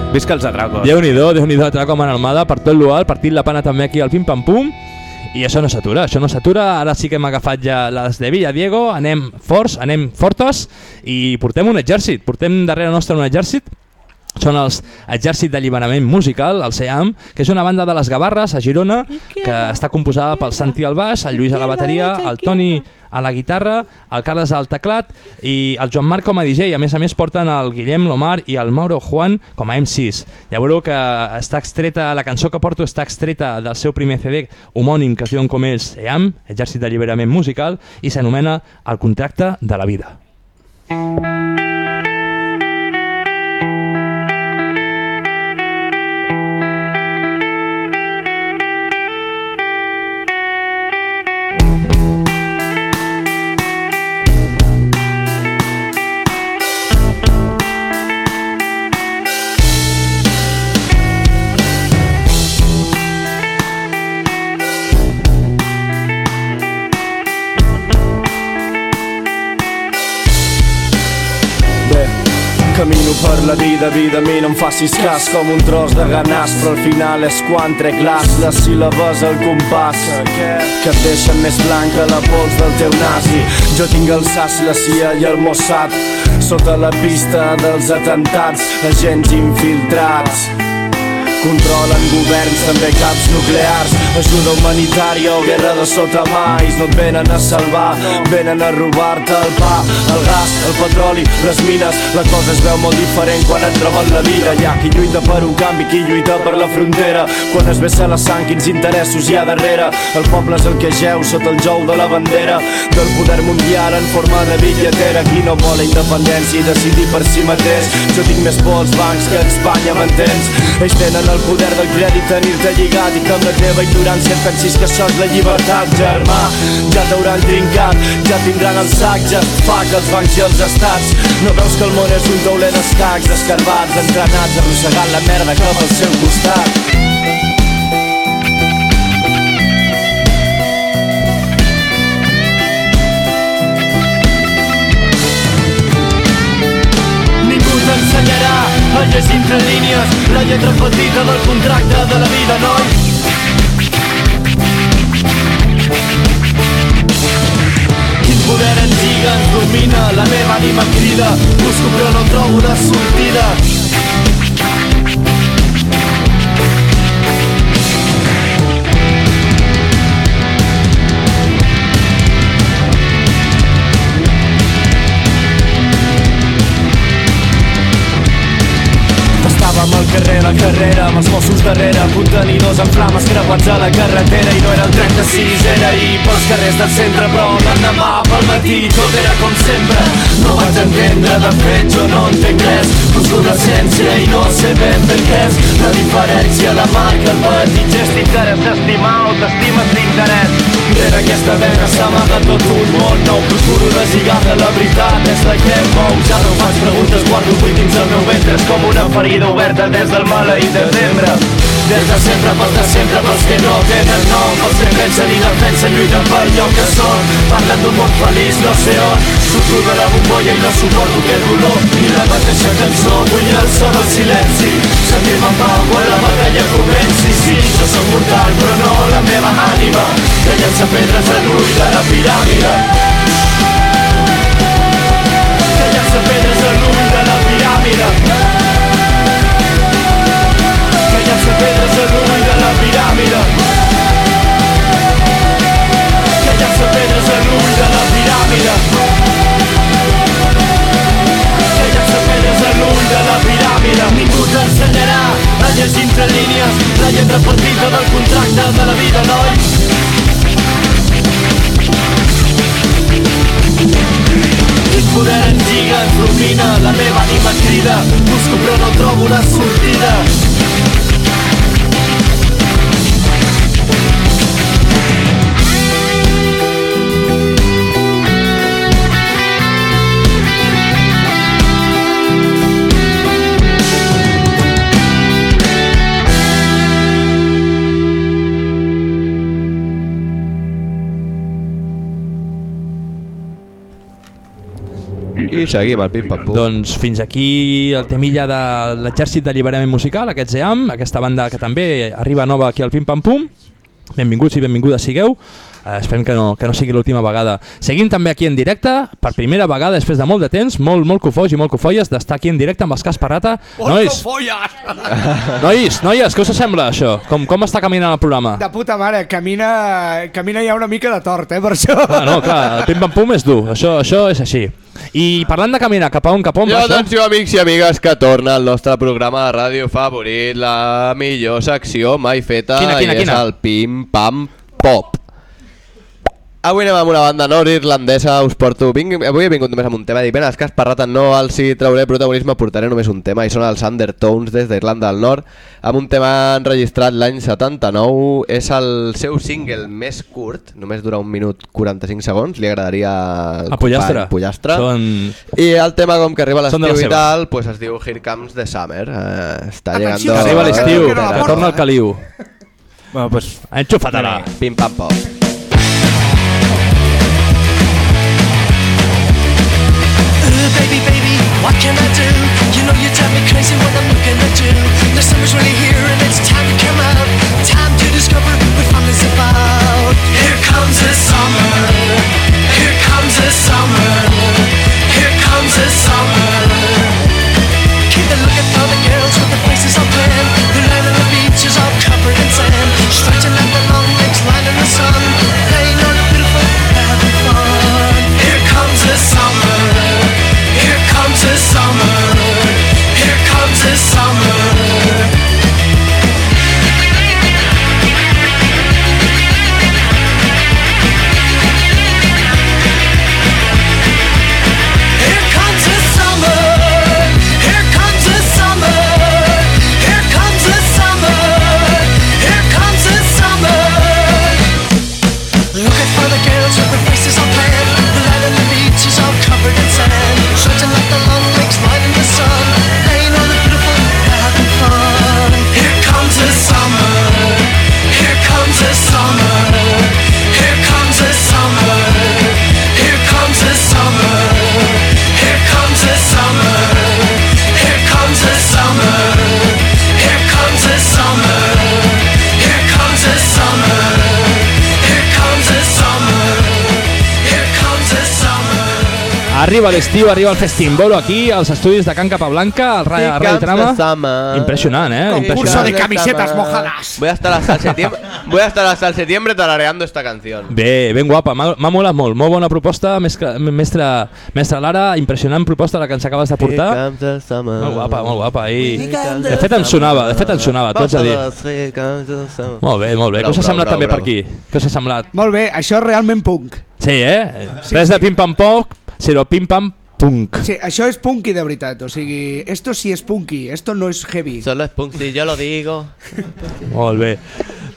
Visca els Zatracos. Déu-n'hi-do, Déu-n'hi-do, Atraco a mano armada per tot l'UAL, partint la pana també aquí al pim-pam-pum. I això no s'atura, això no s'atura. Ara sí que hem agafat ja les de Villa Diego, anem forts, anem fortes i portem un exèrcit, portem darrere nostre un exèrcit són els Exèrcit d'Alliberament Musical, el SEAM, que és una banda de les Gavarres, a Girona, que està composada pel Santi al baix, el Lluís a la bateria, el Toni a la guitarra, el Carles al teclat i el Joan Marc com a DJ. A més a més porten el Guillem Lomar i el Mauro Juan com a MCs. Ja veureu que està extreta, la cançó que porto està extreta del seu primer CD homònim que es diuen com ells SEAM, Exèrcit d'Alliberament Musical, i s'anomena El contracte de la vida. Bé, camino per la vida, vida, a mi no em facis cas com un tros de ganàs, però al final és quan trec l'as, les síl·labes al compàs que et deixen més blanc que la pols del teu nazi. Jo tinc el SAS, la CIA i el Mossad sota la pista dels atentats, agents infiltrats. Controlen governs, també caps nuclears. Ajuda humanitària o guerra de sotamais No et venen a salvar, venen a robar-te el pa El gas, el petroli, les mines. La cosa es veu molt diferent quan et troben la vida Hi ha qui lluita per un canvi, qui lluita per la frontera. Quan es vessa la sang, quins interessos hi ha darrere? El poble és el que geu sota el jou de la bandera. Del poder mundial en forma de bitlletera Qui no vol la independència i decidir per si mateix? Jo tinc més por als bancs que a Espanya, m'entens? Ells tenen el poder del crèdit tenir-te lligat i que amb la teva ignorància et pensis que és la llibertat, germà. Ja t'hauran trincat, ja tindran el sac, ja es fa que els bancs i els estats. No veus que el món és un tauler d'escacs, escarbats, entrenats, arrossegant la merda cap al seu costat. llegir entre línies la lletra petita del contracte de la vida, noi. Quin poder antiga ens domina, la meva ànima crida, busco però no trobo una sortida. Estàvem al carrer, la carrera, amb els Mossos darrere, contenidors en flames creuats a la carretera i no era el 36, era ahir pels carrers del centre, però l'endemà pel matí tot era com sempre. No vaig entendre, de fet jo no entenc res, busco l'essència i no sé ben ben què és. La diferència la marca el petit gest d'interès d'estimar o t'estimes d'interès. Rere aquesta vena s'amaga tot un món nou, procuro deslligar-ne la veritat, és la que mou. Ja no faig preguntes, guardo buit dins el meu ventre, és com una ferida oberta des del maleït desembre. Des de sempre, pels de sempre, pels que no tenen nom, pels que pensen i defensen, lluiten per allò que són. Parlen d'un món feliç, no sé on, surto de la bombolla i no suporto aquest dolor. I la mateixa cançó, vull el so del silenci, sentir-me en pau quan la batalla comenci. Sí, jo sóc mortal, però no la meva ànima, que llença pedres a l'ull de la piràmide. Que llença pedres a l'ull de la piràmide. Llença pedres a l'ull de la piràmide. Que llença pedres a l'ull de la piràmide. Que llença pedres a l'ull de la piràmide. Ningú t'ensenyarà a llegir entre línies la lletra partida del contracte de la vida, noi. Quin poder ens lliga, la meva ànima crida, busco però no trobo la sortida. I seguim el pim-pam-pum. Doncs fins aquí el temilla de l'exèrcit d'alliberament musical, aquest ZEAM, aquesta banda que també arriba nova aquí al Pim Pam Pum. Benvinguts i benvingudes sigueu. Uh, esperem que no, que no sigui l'última vegada. Seguim també aquí en directe, per primera vegada després de molt de temps, molt, molt cofois i molt cofolles, d'estar aquí en directe amb els Cas Parrata. Nois, nois, noies, què us sembla això? Com, com està caminant el programa? De puta mare, camina, camina ja una mica de tort, eh, per això. Ah, no, clar, el pim pam pum és dur, això, això és així. I parlant de caminar, cap a on, cap a on I va això? atenció, amics i amigues, que torna el nostre programa de ràdio favorit, la millor secció mai feta, Quina, quina, i és quina? el Pim Pam Pop. Avui anem amb una banda nord-irlandesa, us porto... Vinc, avui he vingut només amb un tema, dic, ben, els cas Parrata no els hi trauré protagonisme, portaré només un tema, i són els Undertones des d'Irlanda del Nord, amb un tema enregistrat l'any 79, és el seu single més curt, només dura un minut 45 segons, li agradaria al A Pollastre. company Pollastre. Són- I el tema, com que arriba l'estiu i tal, pues es diu Here Comes the Summer. Eh, està Atenció, llegando... que arriba l'estiu, que torna el caliu. Bueno, pues, Enxufa-te-la. Pim baby, baby, what can I do? You know you drive me crazy when I'm looking at you. The summer's really here and it's time to come out. Time to discover what fun is about. Here comes the summer. Here comes the summer. Here comes the summer. Keep the looking for the girls with the faces all tan. Who land on the beaches all covered in sand. Stretching out the long legs, lying in the sun. Arriba l'estiu, arriba el Festimbolo aquí, als estudis de Can Capablanca, al Ràdio Radio comes Trama. Impressionant, eh? Concurso Impressionant. de camisetas mojadas. Voy a estar hasta el septiembre, voy a estar hasta el septiembre tarareando esta canción. Bé, ben guapa, m'ha molat molt, molt bona proposta, mestre, mestre, mestre Lara, impressionant proposta la que ens acabes de portar. Molt guapa, molt guapa. I... De fet em sonava, de fet em sonava, t'ho haig de dir. Molt bé, molt bé. Què us ha semblat bravo, també per aquí? Què us ha semblat? Molt bé, això és realment punk. Sí, eh? Res de pim-pam-poc, sinó pim-pam punk. Sí, això és punky de veritat, o sigui, esto sí és punky, esto no és heavy. Solo es punk si yo lo digo. Molt bé.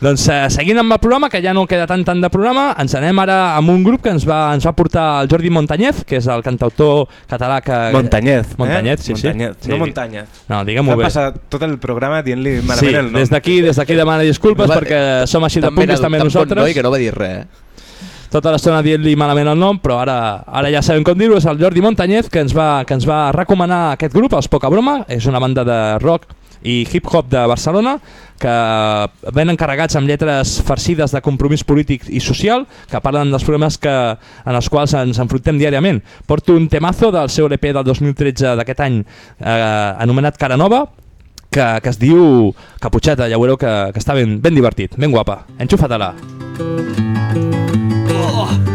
Doncs eh, seguint amb el programa, que ja no queda tant tant de programa, ens anem ara amb un grup que ens va, ens va portar el Jordi Montañez, que és el cantautor català que... Montañez, Montañez, eh? sí, Montañez, sí. no sí. Montañez. No, diguem-ho bé. passar tot el programa dient-li Sí, malament el nom. des d'aquí des d'aquí demana disculpes Va- perquè som així de ben punkis també tan bon nosaltres. noi que no va dir res. eh? Tota l'estona dient-li malament el nom, però ara, ara ja sabem com dir-ho, és el Jordi Montañez que ens, va, que ens va recomanar aquest grup, els Poca Broma, és una banda de rock i hip-hop de Barcelona que ven encarregats amb lletres farcides de compromís polític i social que parlen dels problemes que, en els quals ens enfrontem diàriament. Porto un temazo del seu LP del 2013 d'aquest any eh, anomenat Cara Nova que, que es diu Caputxeta, ja veureu que, que està ben, ben divertit, ben guapa. Enxufa-te-la. 哦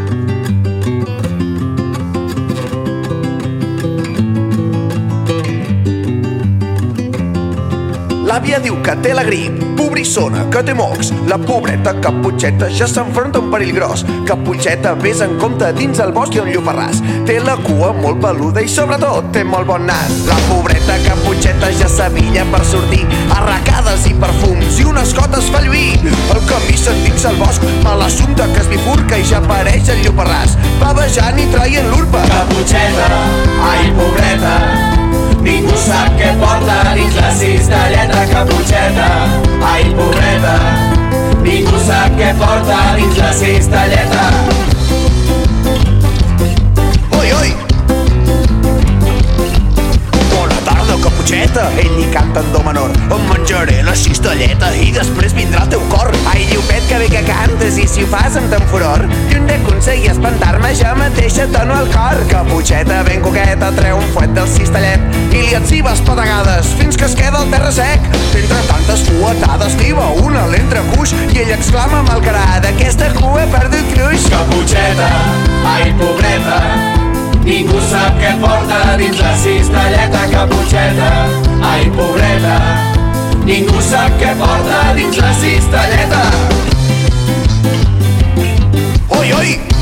L'àvia diu que té la grip, pobrissona, que té mocs. La pobreta Caputxeta ja s'enfronta a un perill gros. Caputxeta vés en compte dins el bosc i un lloparràs. Té la cua molt peluda i sobretot té molt bon nas. La pobreta Caputxeta ja s'avilla per sortir. Arracades i perfums i unes cotes fa lluir. El camí s'endinsa al bosc, mal assumpte que es bifurca i ja apareix el lloparràs. Bavejant i traient l'urpa. Caputxeta, ai pobreta, ningú sap què porta dins la cistelleta caputxeta. Ai pobreta, ningú sap què porta dins la cistelleta. Oi, Tarda, caputxeta! Ell li canta en do menor. Em menjaré la cistelleta i després vindrà el teu cor. Ai, lliupet, que bé que cantes i si ho fas amb tant furor. Lluny d'aconseguir espantar-me, ja mateix et dono el cor. Caputxeta ben coqueta, treu un fuet del cistellet i li etzibes pedregades fins que es queda el terra sec. Entre tantes fuetades va una a l'entrecuix i ell exclama carà d'aquesta cua perdut cruix. Caputxeta, ai pobreta, ningú sap què porta dins la cistelleta caputxeta. Ai pobreta, ningú sap què porta dins la cistelleta. Oi, oi!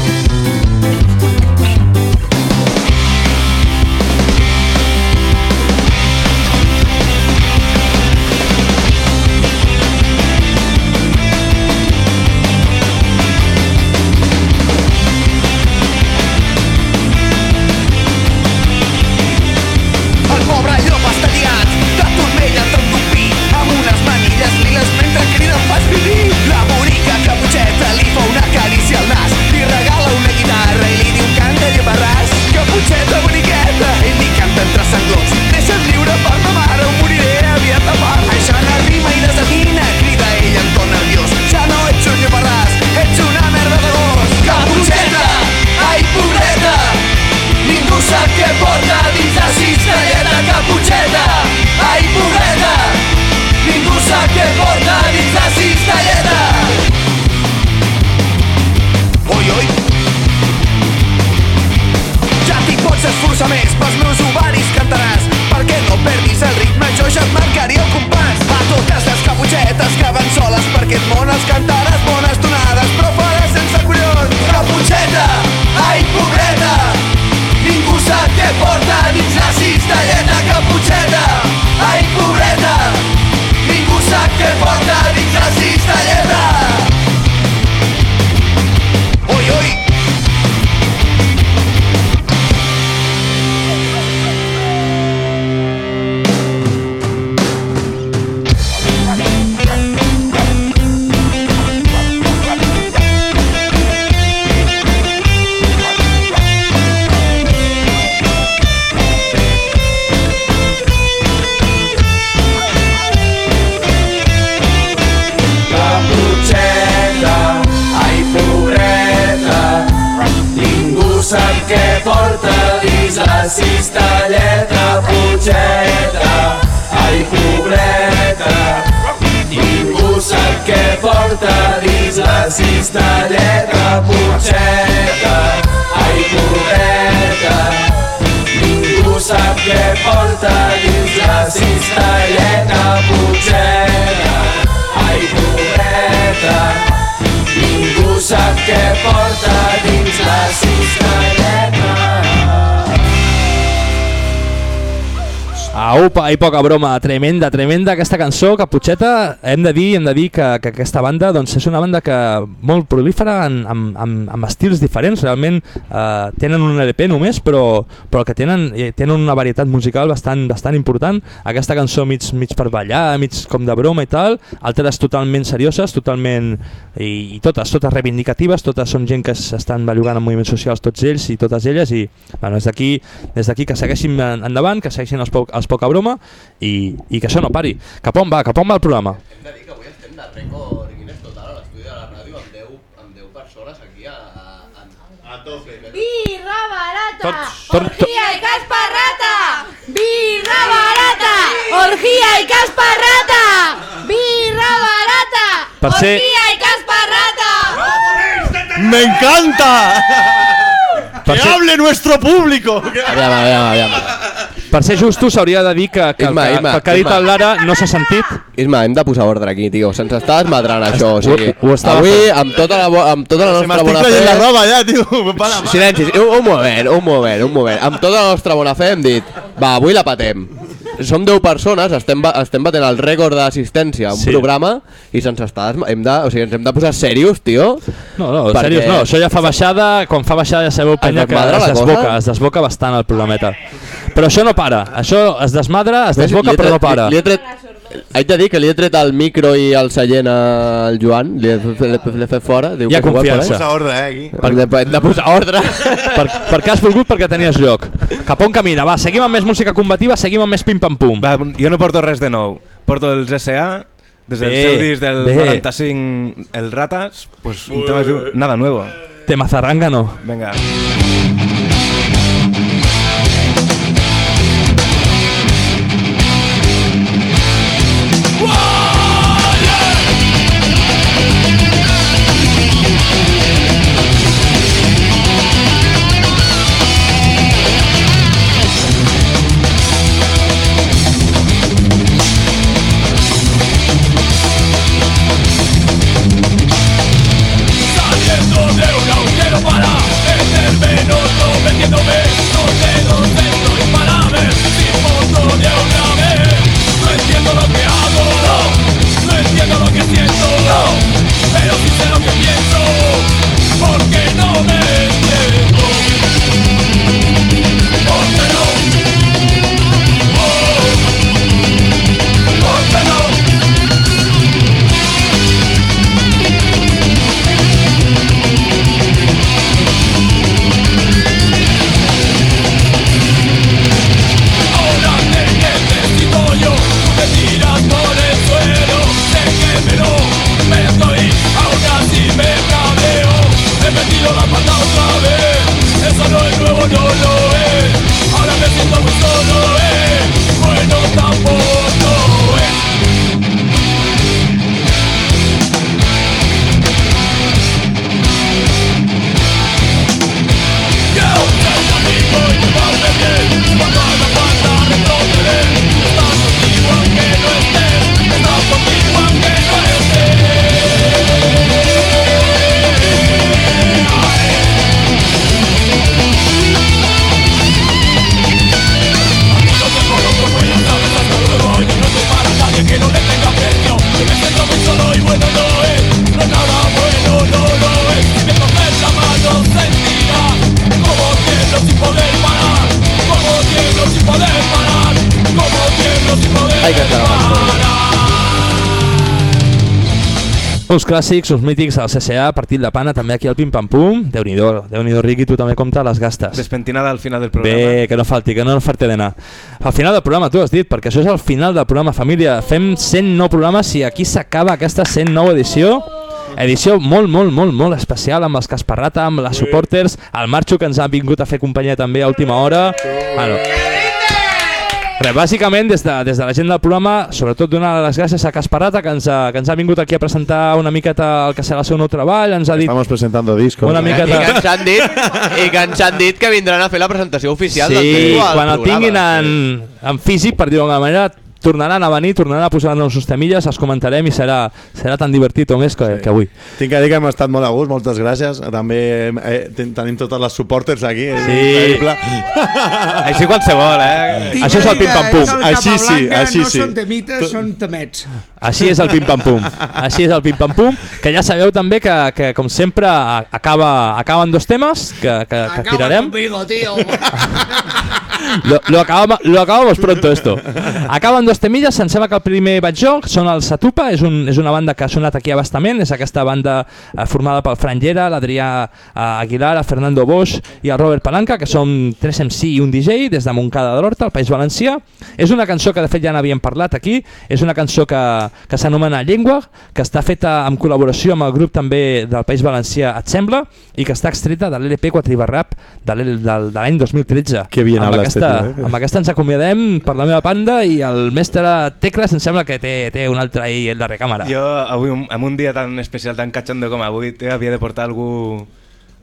I poca broma, tremenda, tremenda aquesta cançó, Caputxeta, hem de dir, hem de dir que, que aquesta banda doncs, és una banda que molt prolífera en, amb, amb, amb estils diferents, realment eh, tenen un LP només, però, però que tenen, eh, tenen una varietat musical bastant, bastant important, aquesta cançó mig, mig per ballar, mig com de broma i tal, altres totalment serioses, totalment, i, i totes, totes reivindicatives, totes són gent que s'estan bellugant en moviments socials tots ells i totes elles, i bueno, des d'aquí que segueixin en- endavant, que segueixin els, po els poca broma i, i que això no pari. Cap on va, cap on va el programa? Hem de dir que avui estem de rècord Guinness total a l'estudi de la ràdio amb 10, amb 10 persones aquí a, a, a tope. Birra barata, y casparrata. Birra barata, orgía y casparrata. Birra barata, Per ser- orgía y casparrata. ¡Me encanta! ¡Que hable nuestro público! Per ser justos s'hauria de dir que, que, Isma, el, que, Isma, que que ha dit Isma. el Lara no s'ha sentit. Isma, hem de posar ordre aquí, tio. Se'ns està desmadrant això. O sigui, ho estava avui, fent. amb tota la, bo- amb tota la Se nostra m'estic bona traient la fe... roba ja, tio. Silenci, un, un moment, un moment, un moment. Amb tota la nostra bona fe hem dit, va, avui la patem. Som 10 persones, estem, estem batent el rècord d'assistència a un Sí. programa i se'ns està... Hem de, o sigui, ens hem de posar serios, tio. No, no, Perquè- seriós, no, això ja fa baixada, quan fa baixada ja sabeu penya que es desboca, cosa? es desboca bastant el programeta. Però això no para, això es desmadra, es desboca però no para. Li he tret, haig de dir que li he tret el micro i el seient al Joan, li he, l'he l'he fet fora. Diu Hi ha que vol confiança. Posa ordre, eh, aquí. Hem de, hem de posar ordre. per, perquè has volgut perquè tenies lloc. Cap on camina? Va, seguim amb més música combativa, seguim amb més pim-pam-pum. Va, jo no porto res de nou. Porto els S.A., des del Bé, seu disc del bé. 95, El Ratas, pues un tema Nada Nuevo. Te mazarranga no. Venga. Saliendo Uns clàssics, uns mítics al CCA, partit de pana, també aquí al Pim Pam Pum. Déu-n'hi-do, Déu-n'hi-do, Riqui, tu també compta les gastes. Despentinada al final del programa. Bé, que no falti, que no falti d'anar. Al final del programa, tu has dit, perquè això és el final del programa, família. Fem 109 programes i aquí s'acaba aquesta 109 edició. edició molt, molt, molt, molt especial amb els Casparrata, amb les supporters, el Marxo que ens ha vingut a fer companyia també a última hora. Bueno, Res, bàsicament, des de, des de la gent del programa, sobretot donar les gràcies a Casparata, que ens, ha, que ens ha vingut aquí a presentar una miqueta el que serà el seu nou treball, ens ha dit... Estamos presentando discos. Una mica I que ens han dit, i que ens han dit que vindran a fer la presentació oficial del Sí, teu al quan el tinguin en, en físic, per dir-ho d'alguna manera, tornaran a venir, tornaran a posar-nos sus temilles, els comentarem i serà, serà tan divertit o més que, que avui. Tinc que dir que hem estat molt a gust, moltes gràcies. També eh, ten- tenim totes les supporters aquí. és Sí. increïble. Així qualsevol, eh? Tinc Això és el pim-pam-pum. el Així sí, així no sí. són temites, són temets. Així és el pim-pam-pum. Així és el pim-pam-pum, que ja sabeu també que, que com sempre, acaba, acaben dos temes que, que, que tirarem. conmigo, tío. Lo, lo, acabamos, lo acabamos pronto, esto. Acaben dos temilles, em sembla que el primer vaig jo, que són el Satupa, és, un, és una banda que ha sonat aquí a bastament, és aquesta banda eh, formada pel Fran Llera, l'Adrià eh, Aguilar, el Fernando Bosch i el Robert Palanca, que són tres MC i un DJ des de Montcada de l'Horta, al País Valencià. És una cançó que de fet ja n'havíem parlat aquí, és una cançó que, que s'anomena Llengua, que està feta en col·laboració amb el grup també del País Valencià, et sembla, i que està extreta de l'LP Quatribarrap de l'L- del- de l'any 2013. Que bien amb aquesta, eh? amb aquesta ens acomiadem per la meva banda i el mestre Tecles em sembla que té, té un altre ahí en la recàmera. Jo, avui, un- en un dia tan especial, tan cachondo com avui, te havia de portar algú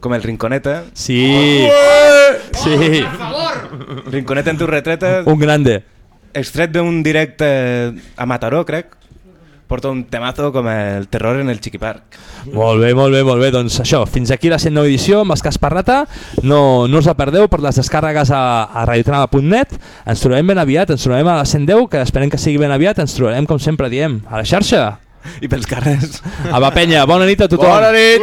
com el Rinconeta. Sí, sí, Rinconeta en tu retreta, un grande. extret d'un directe a Mataró, crec. Porta un temazo com el terror en el Chiqui Park. Molt bé, molt bé, molt bé. Doncs això, fins aquí la 109 edició amb els Casparrata. No, no us la perdeu per les descàrregues a, a radiotrama.net. Ens trobarem ben aviat, ens trobarem a la 110, que esperem que sigui ben aviat. Ens trobarem, com sempre diem, a la xarxa. I pels carrers. A va penya, bona nit a tothom. Bona nit!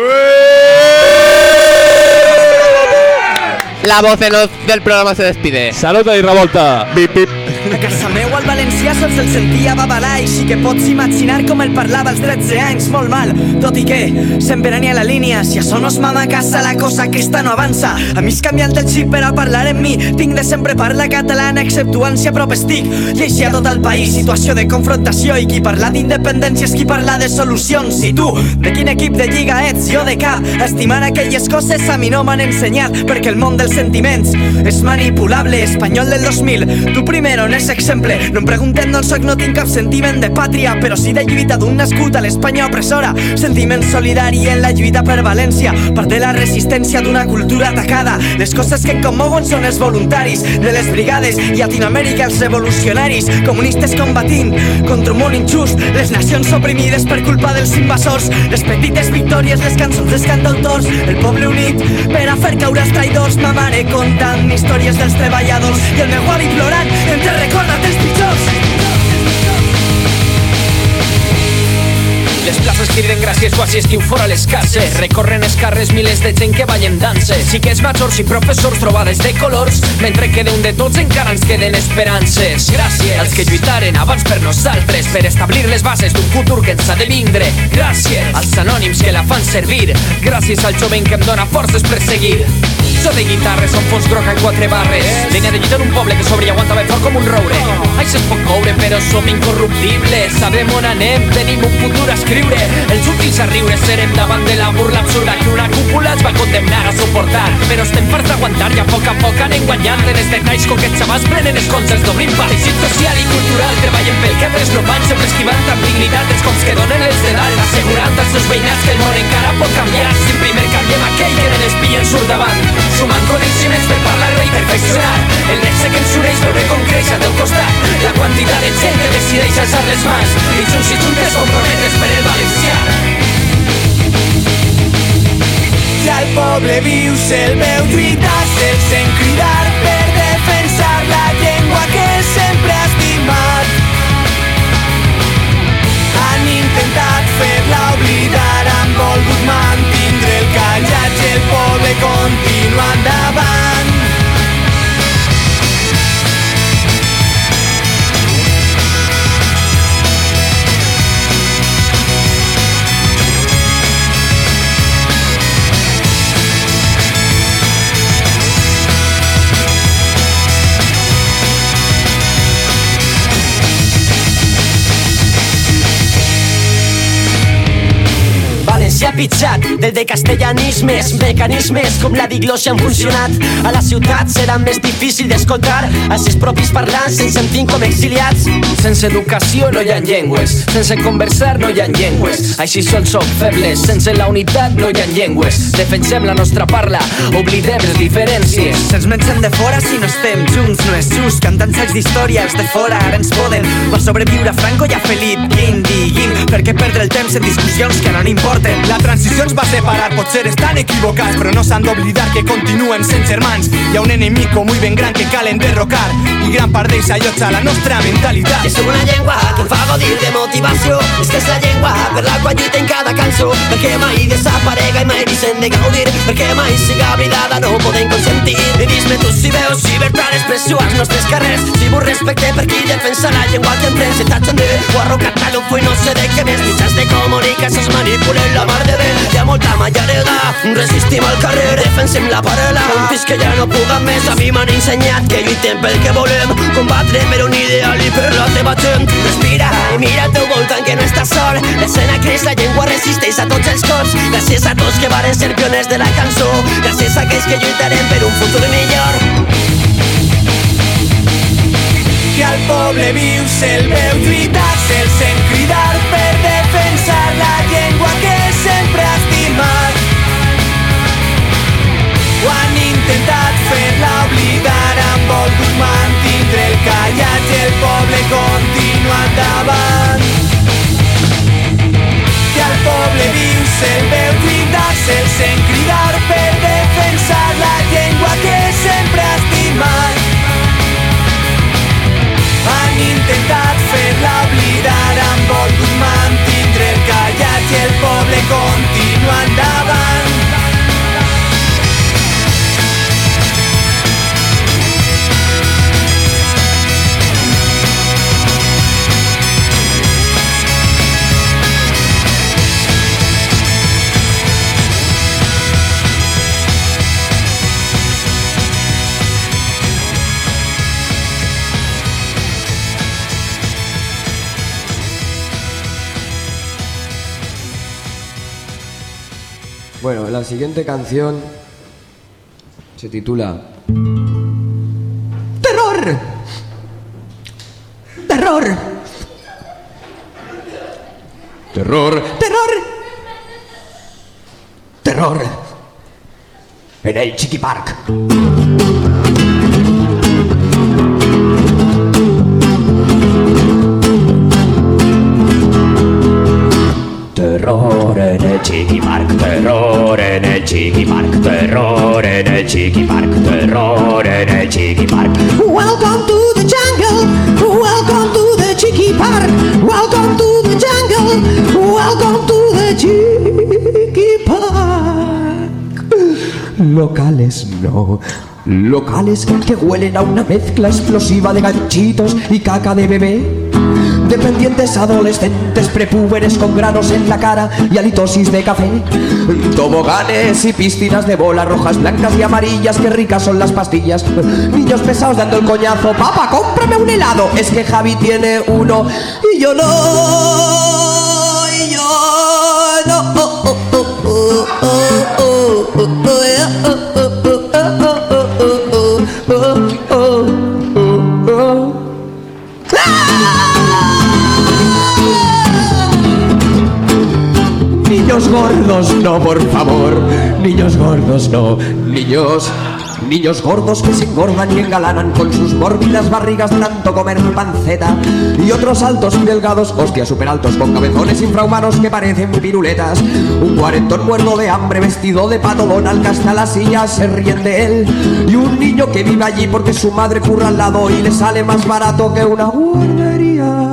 La voz en off del programa se despide. Salut i revolta. Bip, bip. A casa meu al valencià sols el sentia babalar i sí que pots imaginar com el parlava als 13 anys. Molt mal, tot i que sempre n'hi ha la línia, si això no es mama a casa la cosa aquesta no avança. A mi és canviant el xip per a parlar en mi. Tinc de sempre parlar catalana exceptuant si a prop estic. I així a tot el país situació de confrontació i qui parla d'independència és qui parla de solucions. I tu, de quin equip de lliga ets? Jo de cap, estimar aquelles coses a mi no m'han ensenyat perquè el món dels sentiments és manipulable espanyol del 2000, tu primero és exemple. No em preguntem d'on soc, no tinc cap sentiment de pàtria però sí de lluita d'un nascut a l'Espanya opressora. Sentiment solidari en la lluita per València. Part de la resistència d'una cultura atacada. Les coses que em commouen són els voluntaris de les brigades i Latinoamèrica els revolucionaris. Comunistes combatint contra un món injust. Les nacions oprimides per culpa dels invasors. Les petites victòries, les cançons dels cantautors. El poble unit per a fer caure els traïdors. Ma mare contant històries dels treballadors. I el meu avi plorant entre recorda't els pitjors Les places criden gràcies quasi estiu fora les cases Recorren els carrers milers de gent que ballen danses Sí que és majors i professors trobades de colors Mentre que d'un de tots encara ens queden esperances. Gràcies. Als que lluitaren abans per nosaltres Per establir les bases d'un futur que ens ha de vindre. Gràcies. Als anònims que la fan servir Gràcies al jovent que em dóna forces per seguir So de guitarres són fons groc en quatre barres. Línia de lluita d'un poble que sobre i aguanta ben fort com un roure. Això es pot coure però som incorruptibles. Sabem on anem, tenim un futur a escriure Els últims a riure serem davant de la burla absurda Que una cúpula ens va condemnar a suportar. Però estem farts d'aguantar i a poc a poc anem guanyant. En els detalls coquets abans prenen els concerts d'obrim Teixit social i cultural treballen pel que altres no van Sempre esquivant amb dignitat els cops que donen els de dalt Assegurant als seus veïnats que el món encara pot canviar. Si primer canviem aquell que de les pillen surt davant Sumant coneixements per parlar-ne i perfeccionar. El nexe que ens uneix veure com creix al teu costat. La quantitat de gent que decideix alçar les mans. I junts i juntes comprometes per el valencià. Si al poble vius el veu lluitar sense cridar per defensar la llengua que sempre has estimat. Han intentat fer-la oblidar, han volgut i el poble continua endavant. Trepitjat del de castellanismes, mecanismes com la diglòsia han funcionat. A la ciutat serà més difícil d'escoltar els seus propis parlants ens sentim com exiliats. Sense educació no hi ha llengües, sense conversar no hi ha llengües. Així sols som febles, sense la unitat no hi ha llengües. Defensem la nostra parla, oblidem les diferències. Se'ns mengen de fora si no estem junts, no és just. Cantant sacs d'història, els de fora ara ens poden. Va sobreviure Franco i a Felip, Guim, diguim. Per què perdre el temps en discussions que no n'importen? La transició ens va separar, potser estan equivocats, però no s'han d'oblidar que continuen sent germans. Hi ha un enemic muy ben gran que cal enderrocar i gran part d'ells allotja la nostra mentalitat. És una llengua que em fa gaudir de motivació És que és la llengua per la qual lluita en cada cançó. Perquè mai desaparega i mai deixem de gaudir. Perquè mai siga oblidada no podem consentir. I dis-me tu si veus llibertat d'expressió als nostres carrers. Si vos respecte per qui defensa la llengua que emprem Si t'has de o arrocat a l'ufo i no sé de què més. Mitjans de comunicació es manipulen la mar de bé Hi ha molta mallarega, resistim al carrer Defensem la paral·la, fins que ja no puga més. A mi m'han ensenyat que lluitem pel que volem. Combatre per un ideal i per la teva gent. Respira i mira al teu voltant que no estàs sol. L'escena creix, la llengua resisteix a tots els cops. Gràcies a tots que varen ser pioners de la cançó. Gràcies a aquells que lluitarem per un futur millor. Que al poble viu se'l veu lluitar, se'l sent cridar intentat fer-la oblidar, han volgut mantindre el callat i el poble continua endavant. Que al poble viu se'l veu lluitar, se'l sent cridar per defensar la llengua que sempre ha estimat. Han intentat fer-la oblidar, han volgut mantindre el callat i el poble continua endavant. La siguiente canción se titula ¡Terror! ¡Terror! Terror. ¡Terror! ¡Terror! En el Chiqui Park. Terror en el Chiqui Park, terror en el Chiqui Park, terror en el Chiqui Park, terror en el Chiqui Park. Welcome to the jungle. Welcome to the Chiqui Park. Welcome to the jungle. Welcome to the Chiqui Park. Locales no. Locales que huelen a una mezcla explosiva de ganchitos y caca de bebé dependientes adolescentes, prepúberes con granos en la cara y halitosis de café, toboganes y piscinas de bolas rojas, blancas y amarillas, qué ricas son las pastillas, niños pesados dando el coñazo, papá, cómprame un helado, es que Javi tiene uno y yo no, y yo no. Oh, oh, oh, Niños gordos, no, por favor. Niños gordos, no. Niños. Niños gordos que se engordan y engalanan con sus mórbidas barrigas tanto comer panceta. Y otros altos y delgados, hostia, super altos, con cabezones infrahumanos que parecen piruletas. Un cuarentón muerto de hambre, vestido de pato Donald, que hasta la silla se ríen de él. Y un niño que vive allí porque su madre curra al lado y le sale más barato que una guardería.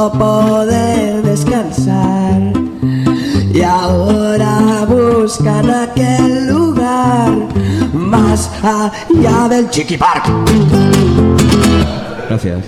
No poder descansar. Y ahora buscan aquel lugar más allá del Chiqui Park. Gracias.